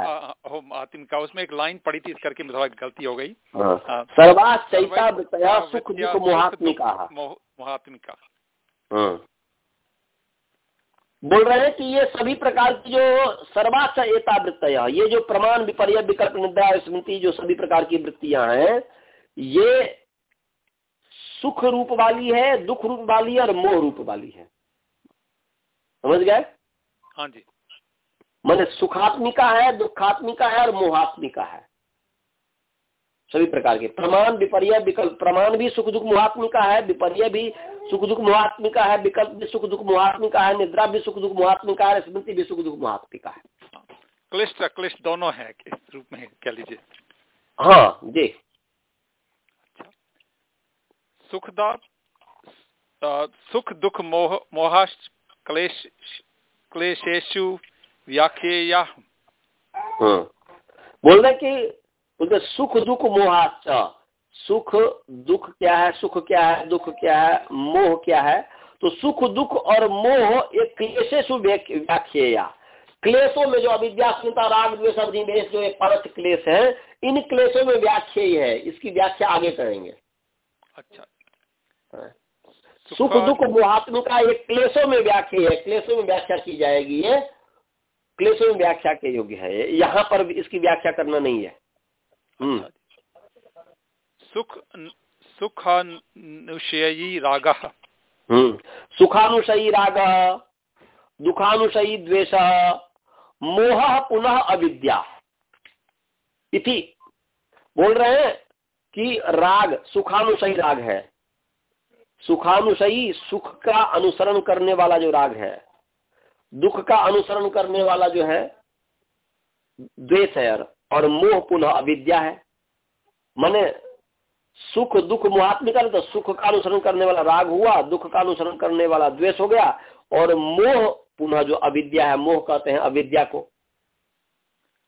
आत्मिका उसमें एक लाइन पड़ी थी इस करके थोड़ा गलती हो गई। हाँ। सर्वाश्चैता वृत्तिया सुख दुख मोहात्मिका। मोहात्मिका। हाँ। बोल रहे हैं कि ये सभी प्रकार की जो सर्वाच एता वृत्तियाँ ये जो प्रमाण विपर्य विकल्प निद्रा स्मृति जो सभी प्रकार की वृत्तियाँ हैं ये सुख रूप वाली है दुख रूप वाली है और मोह रूप वाली है। समझ गए? हाँ जी। मैंने सुखात्मिका है दुखात्मिका है और मोहात्मिका है। सभी प्रकार के। प्रमाण विपर्य विकल्प प्रमाण भी सुख दुख मोहात्मिका है विपर्य भी सुख दुख मोहात्मिका है विकल्प भी सुख दुख मोहात्मिका है निद्रा भी सुख दुख मोहात्मिका है स्मृति भी सुख दुख मोहात्मिका है। क्लिष्ट क्लिष्ट दोनों है इस रूप में कह लीजिए। हाँ जी। अच्छा। सुखदा सुख दुख मोह मोहा क्लेश क्लेशेशु व्याख्या हाँ। बोल रहे कि बोलते सुख दुख मोहाच सुख दुख क्या है? सुख क्या है? दुख क्या है? मोह क्या है? तो सुख दुख और मोह एक क्लेशेशु व्याख्या क्लेशों में जो अविद्यास्मिता राग द्वेष अभिनिवेश जो एक परत क्लेश है इन क्लेशों में व्याख्या ही। है इसकी व्याख्या आगे करेंगे। अच्छा। हाँ। सुख दुख मोहात्मिका एक क्लेशों में व्याख्या है। क्लेशों में व्याख्या की जाएगी ये। क्लेशों में व्याख्या के योग्य है। यहाँ पर इसकी व्याख्या करना नहीं है। हम्म। सुख सुखानुशयी राग। हम्म। सुखानुशयी राग दुखानुशयी द्वेष मोह पुनः अविद्या। इति बोल रहे हैं कि राग सुखानुशयी राग है। सुखानुशयी सुख का अनुसरण करने वाला जो राग है दुख का अनुसरण करने वाला जो है द्वेष है और मोह पुनः अविद्या है। माने सुख दुख मोहात्मिका तो सुख का अनुसरण करने वाला राग हुआ दुख का अनुसरण करने वाला द्वेष हो गया और मोह पुनः जो अविद्या है मोह कहते हैं अविद्या को।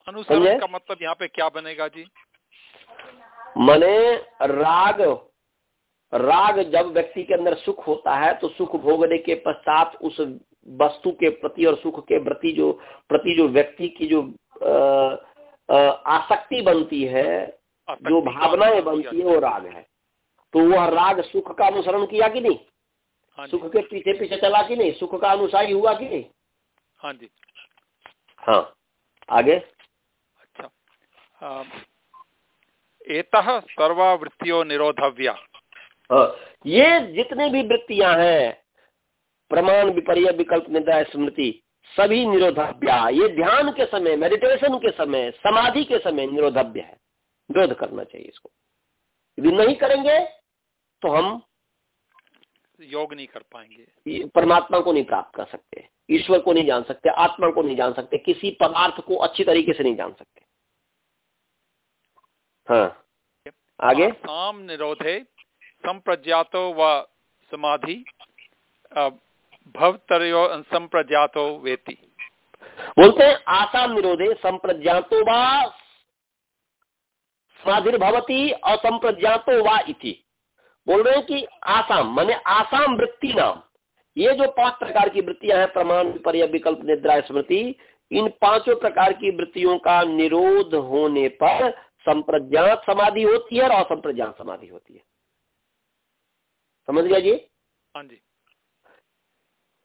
अनुसरण का मतलब यहाँ पे क्या बनेगा जी? मने राग राग जब व्यक्ति के अंदर सुख होता है तो सुख भोगने के पश्चात उस वस्तु के प्रति और सुख के प्रति जो प्रति जो व्यक्ति की जो आसक्ति बनती है जो भावनाएँ बनती है वो राग है। तो वह राग सुख का अनुसरण किया कि नहीं? हाँ सुख के पीछे पीछे चला कि नहीं? सुख का अनुसारी हुआ कि नहीं? हाँ जी। हाँ। आगे? अच्छा। एक सर्वावृत्तियों निरोधव्या। हाँ। ये जितने भी वृत्तियाँ हैं प्रमाण विपर्य विकल्प निदा स्मृति सभी निरोधव्य ये ध्यान के समय मेडिटेशन के समय समाधि के समय निरोधव्य है। विरोध करना चाहिए इसको। यदि नहीं करेंगे तो हम योग नहीं कर पाएँगे। परमात्मा को नहीं प्राप्त कर सकते ईश्वर को नहीं जान सकते आत्मा को नहीं जान सकते किसी पदार्थ को अच्छी तरीके से नहीं जान सकते। हाँ। आगे? साम निरोधे संप्रज्ञातो व समाधि। भवतरयो संप्रज्ञातो वेति बोलते हैं आसाम निरोधे संप्रज्ञातो वा भवती असंप्रज्ञातो वा इति। बोल रहे हैं कि आसाम माने आसाम वृत्ति नाम। ये जो पाँच प्रकार की वृत्तियाँ हैं प्रमाण विपर्य विकल्प निद्रा स्मृति इन पाँचों प्रकार की वृत्तियों का निरोध होने पर संप्रज्ञात समाधि होती है और असंप्रज्ञात समाधि होती है। समझ गया जी? हाँ जी।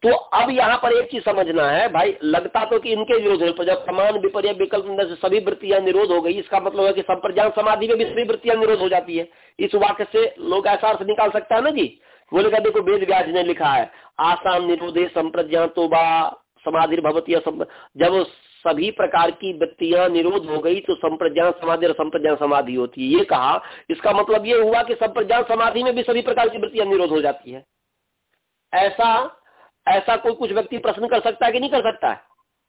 तो अब यहाँ पर एक चीज़ समझना है, भाई, लगता तो कि इनके विरोध हो जब समान विपर्य विकल्प सभी वृत्तियाँ निरोध हो गई, इसका मतलब है कि संप्रज्ञान समाधि में भी सभी वृत्तियाँ निरोध हो जाती है। इस वाक्य से लोग ऐसा अर्थ निकाल सकता है ना जी? बोले का देखो वेद व्याज ने लिखा है, आसाम निरोधे संप्रज्ञा तो बा समाधि भवती जब सभी प्रकार की वृत्तियाँ निरोध हो गई तो संप्रज्ञान समाधि और संप्रज्ञान समाधि होती है। ये कहा, इसका मतलब ये हुआ कि संप्रज्ञान समाधि में भी सभी प्रकार की वृत्तियाँ निरोध हो जाती है। ऐसा ऐसा कोई कुछ व्यक्ति प्रश्न कर सकता है कि नहीं कर सकता है?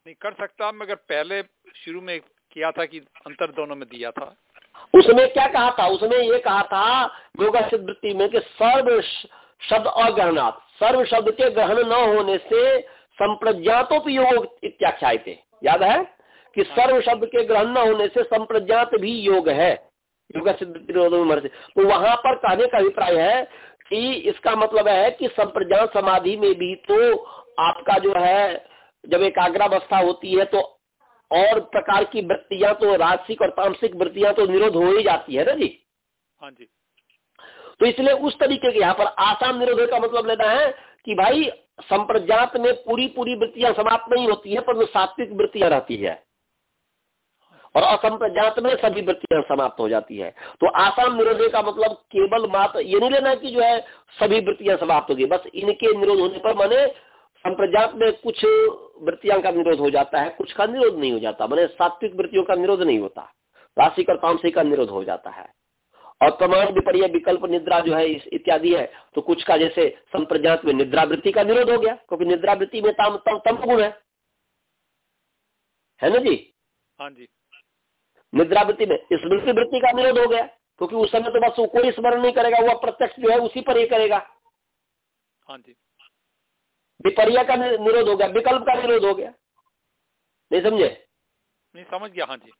नहीं कर सकता मगर पहले शुरू में किया था कि अंतर दोनों में दिया था। उसमें क्या कहा था? उसमें ये कहा था योगा वृत्ति में कि सर्व शब्द अग्रहणात्। सर्व शब्द के ग्रहण न होने से संप्रज्ञातों की योग इत्याख्याय थे याद है? कि हाँ। सर्व शब्द के ग्रहण न होने से संप्रज्ञात भी योग है। योग सिद्ध तो वहाँ पर कहने का अभिप्राय है कि इसका मतलब है कि संप्रज्ञात समाधि में भी तो आपका जो है जब एकाग्रावस्था होती है तो और प्रकार की वृत्तियाँ तो राजसिक और तामसिक वृत्तियाँ तो निरोध हो ही जाती है ना जी? हाँ जी। तो इसलिए उस तरीके के यहाँ पर आसाम निरोध का मतलब लेना है कि भाई संप्रजात में पूरी पूरी वृत्तियाँ समाप्त नहीं होती है पर सात्विक वृत्तियाँ रहती है। और असंप्रज्ञात में सभी वृत्तियाँ समाप्त हो जाती है। तो आसाम निरोधे का मतलब केवल मात्र ये नहीं लेना कि जो है सभी वृत्तियाँ समाप्त होगी बस इनके निरोध होने पर माने संप्रज्ञात में कुछ वृत्तियाँ का निरोध हो जाता है, कुछ का निरोध नहीं हो जाता। मैंने सात्विक वृत्तियों का निरोध नहीं होता। राशिक और तामसिक का निरोध हो जाता है। और प्रमाण विपर्य विकल्प निद्रा जो है इत्यादि है तो कुछ का जैसे संप्रज्ञात में निद्रा वृत्ति का निरोध हो गया, क्योंकि निद्रा वृत्ति में तम तम तम गुण है। है ना जी? हाँ जी। निद्रा वृत्ति में। स्मृति वृत्ति का निरोध हो गया क्योंकि उस समय तो बस वो कोई स्मरण नहीं करेगा वह प्रत्यक्ष जो है उसी पर ही करेगा। हाँ जी। विपर्य का निरोध हो गया विकल्प का निरोध हो गया। नहीं समझे? नहीं समझ गया हाँ जी।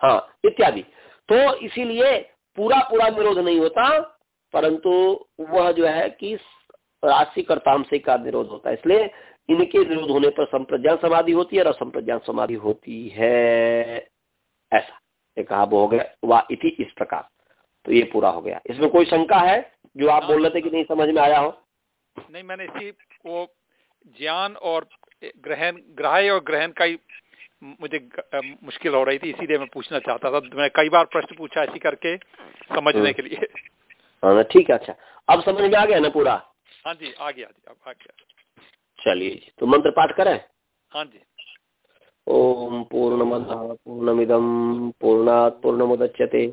हाँ इत्यादि। तो इसीलिए पूरा पूरा निरोध नहीं होता परंतु वह जो है कि राशि कर्ताम से का निरोध होता है। इसलिए इनके निरोध होने पर संप्रज्ञान समाधि होती है और असंप्रज्ञान समाधि होती है। ऐसा। एक आप हो गया वा इति इस प्रकार। तो ये पूरा हो गया। इसमें कोई शंका है जो आप बोल रहे थे कि नहीं समझ में आया हो? नहीं मैंने इसी वो ज्ञान और ग्रहण ग्राह्य और ग्रहण का ही मुझे मुश्किल हो रही थी इसीलिए मैं पूछना चाहता था। मैं कई बार प्रश्न पूछा ऐसी करके समझने। के लिए। हाँ ठीक है अच्छा। अब समझ में आ गया ना पूरा? हाँ जी आ गया जी अब आ गया। चलिए जी तो मंत्र पाठ करें? हाँ जी। ओम पूर्णमद पूर्णमिदम पूर्णात् पूर्णमुदच्यते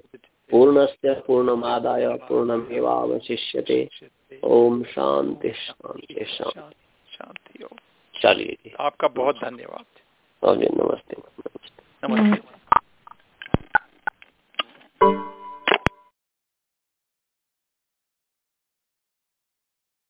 पूर्णस्य पूर्णमादाय पूर्णमेवावशिष्यते। ओम शांति शांति शांति शांति चलिए आपका बहुत धन्यवाद। जी नमस्ते। नमस्ते।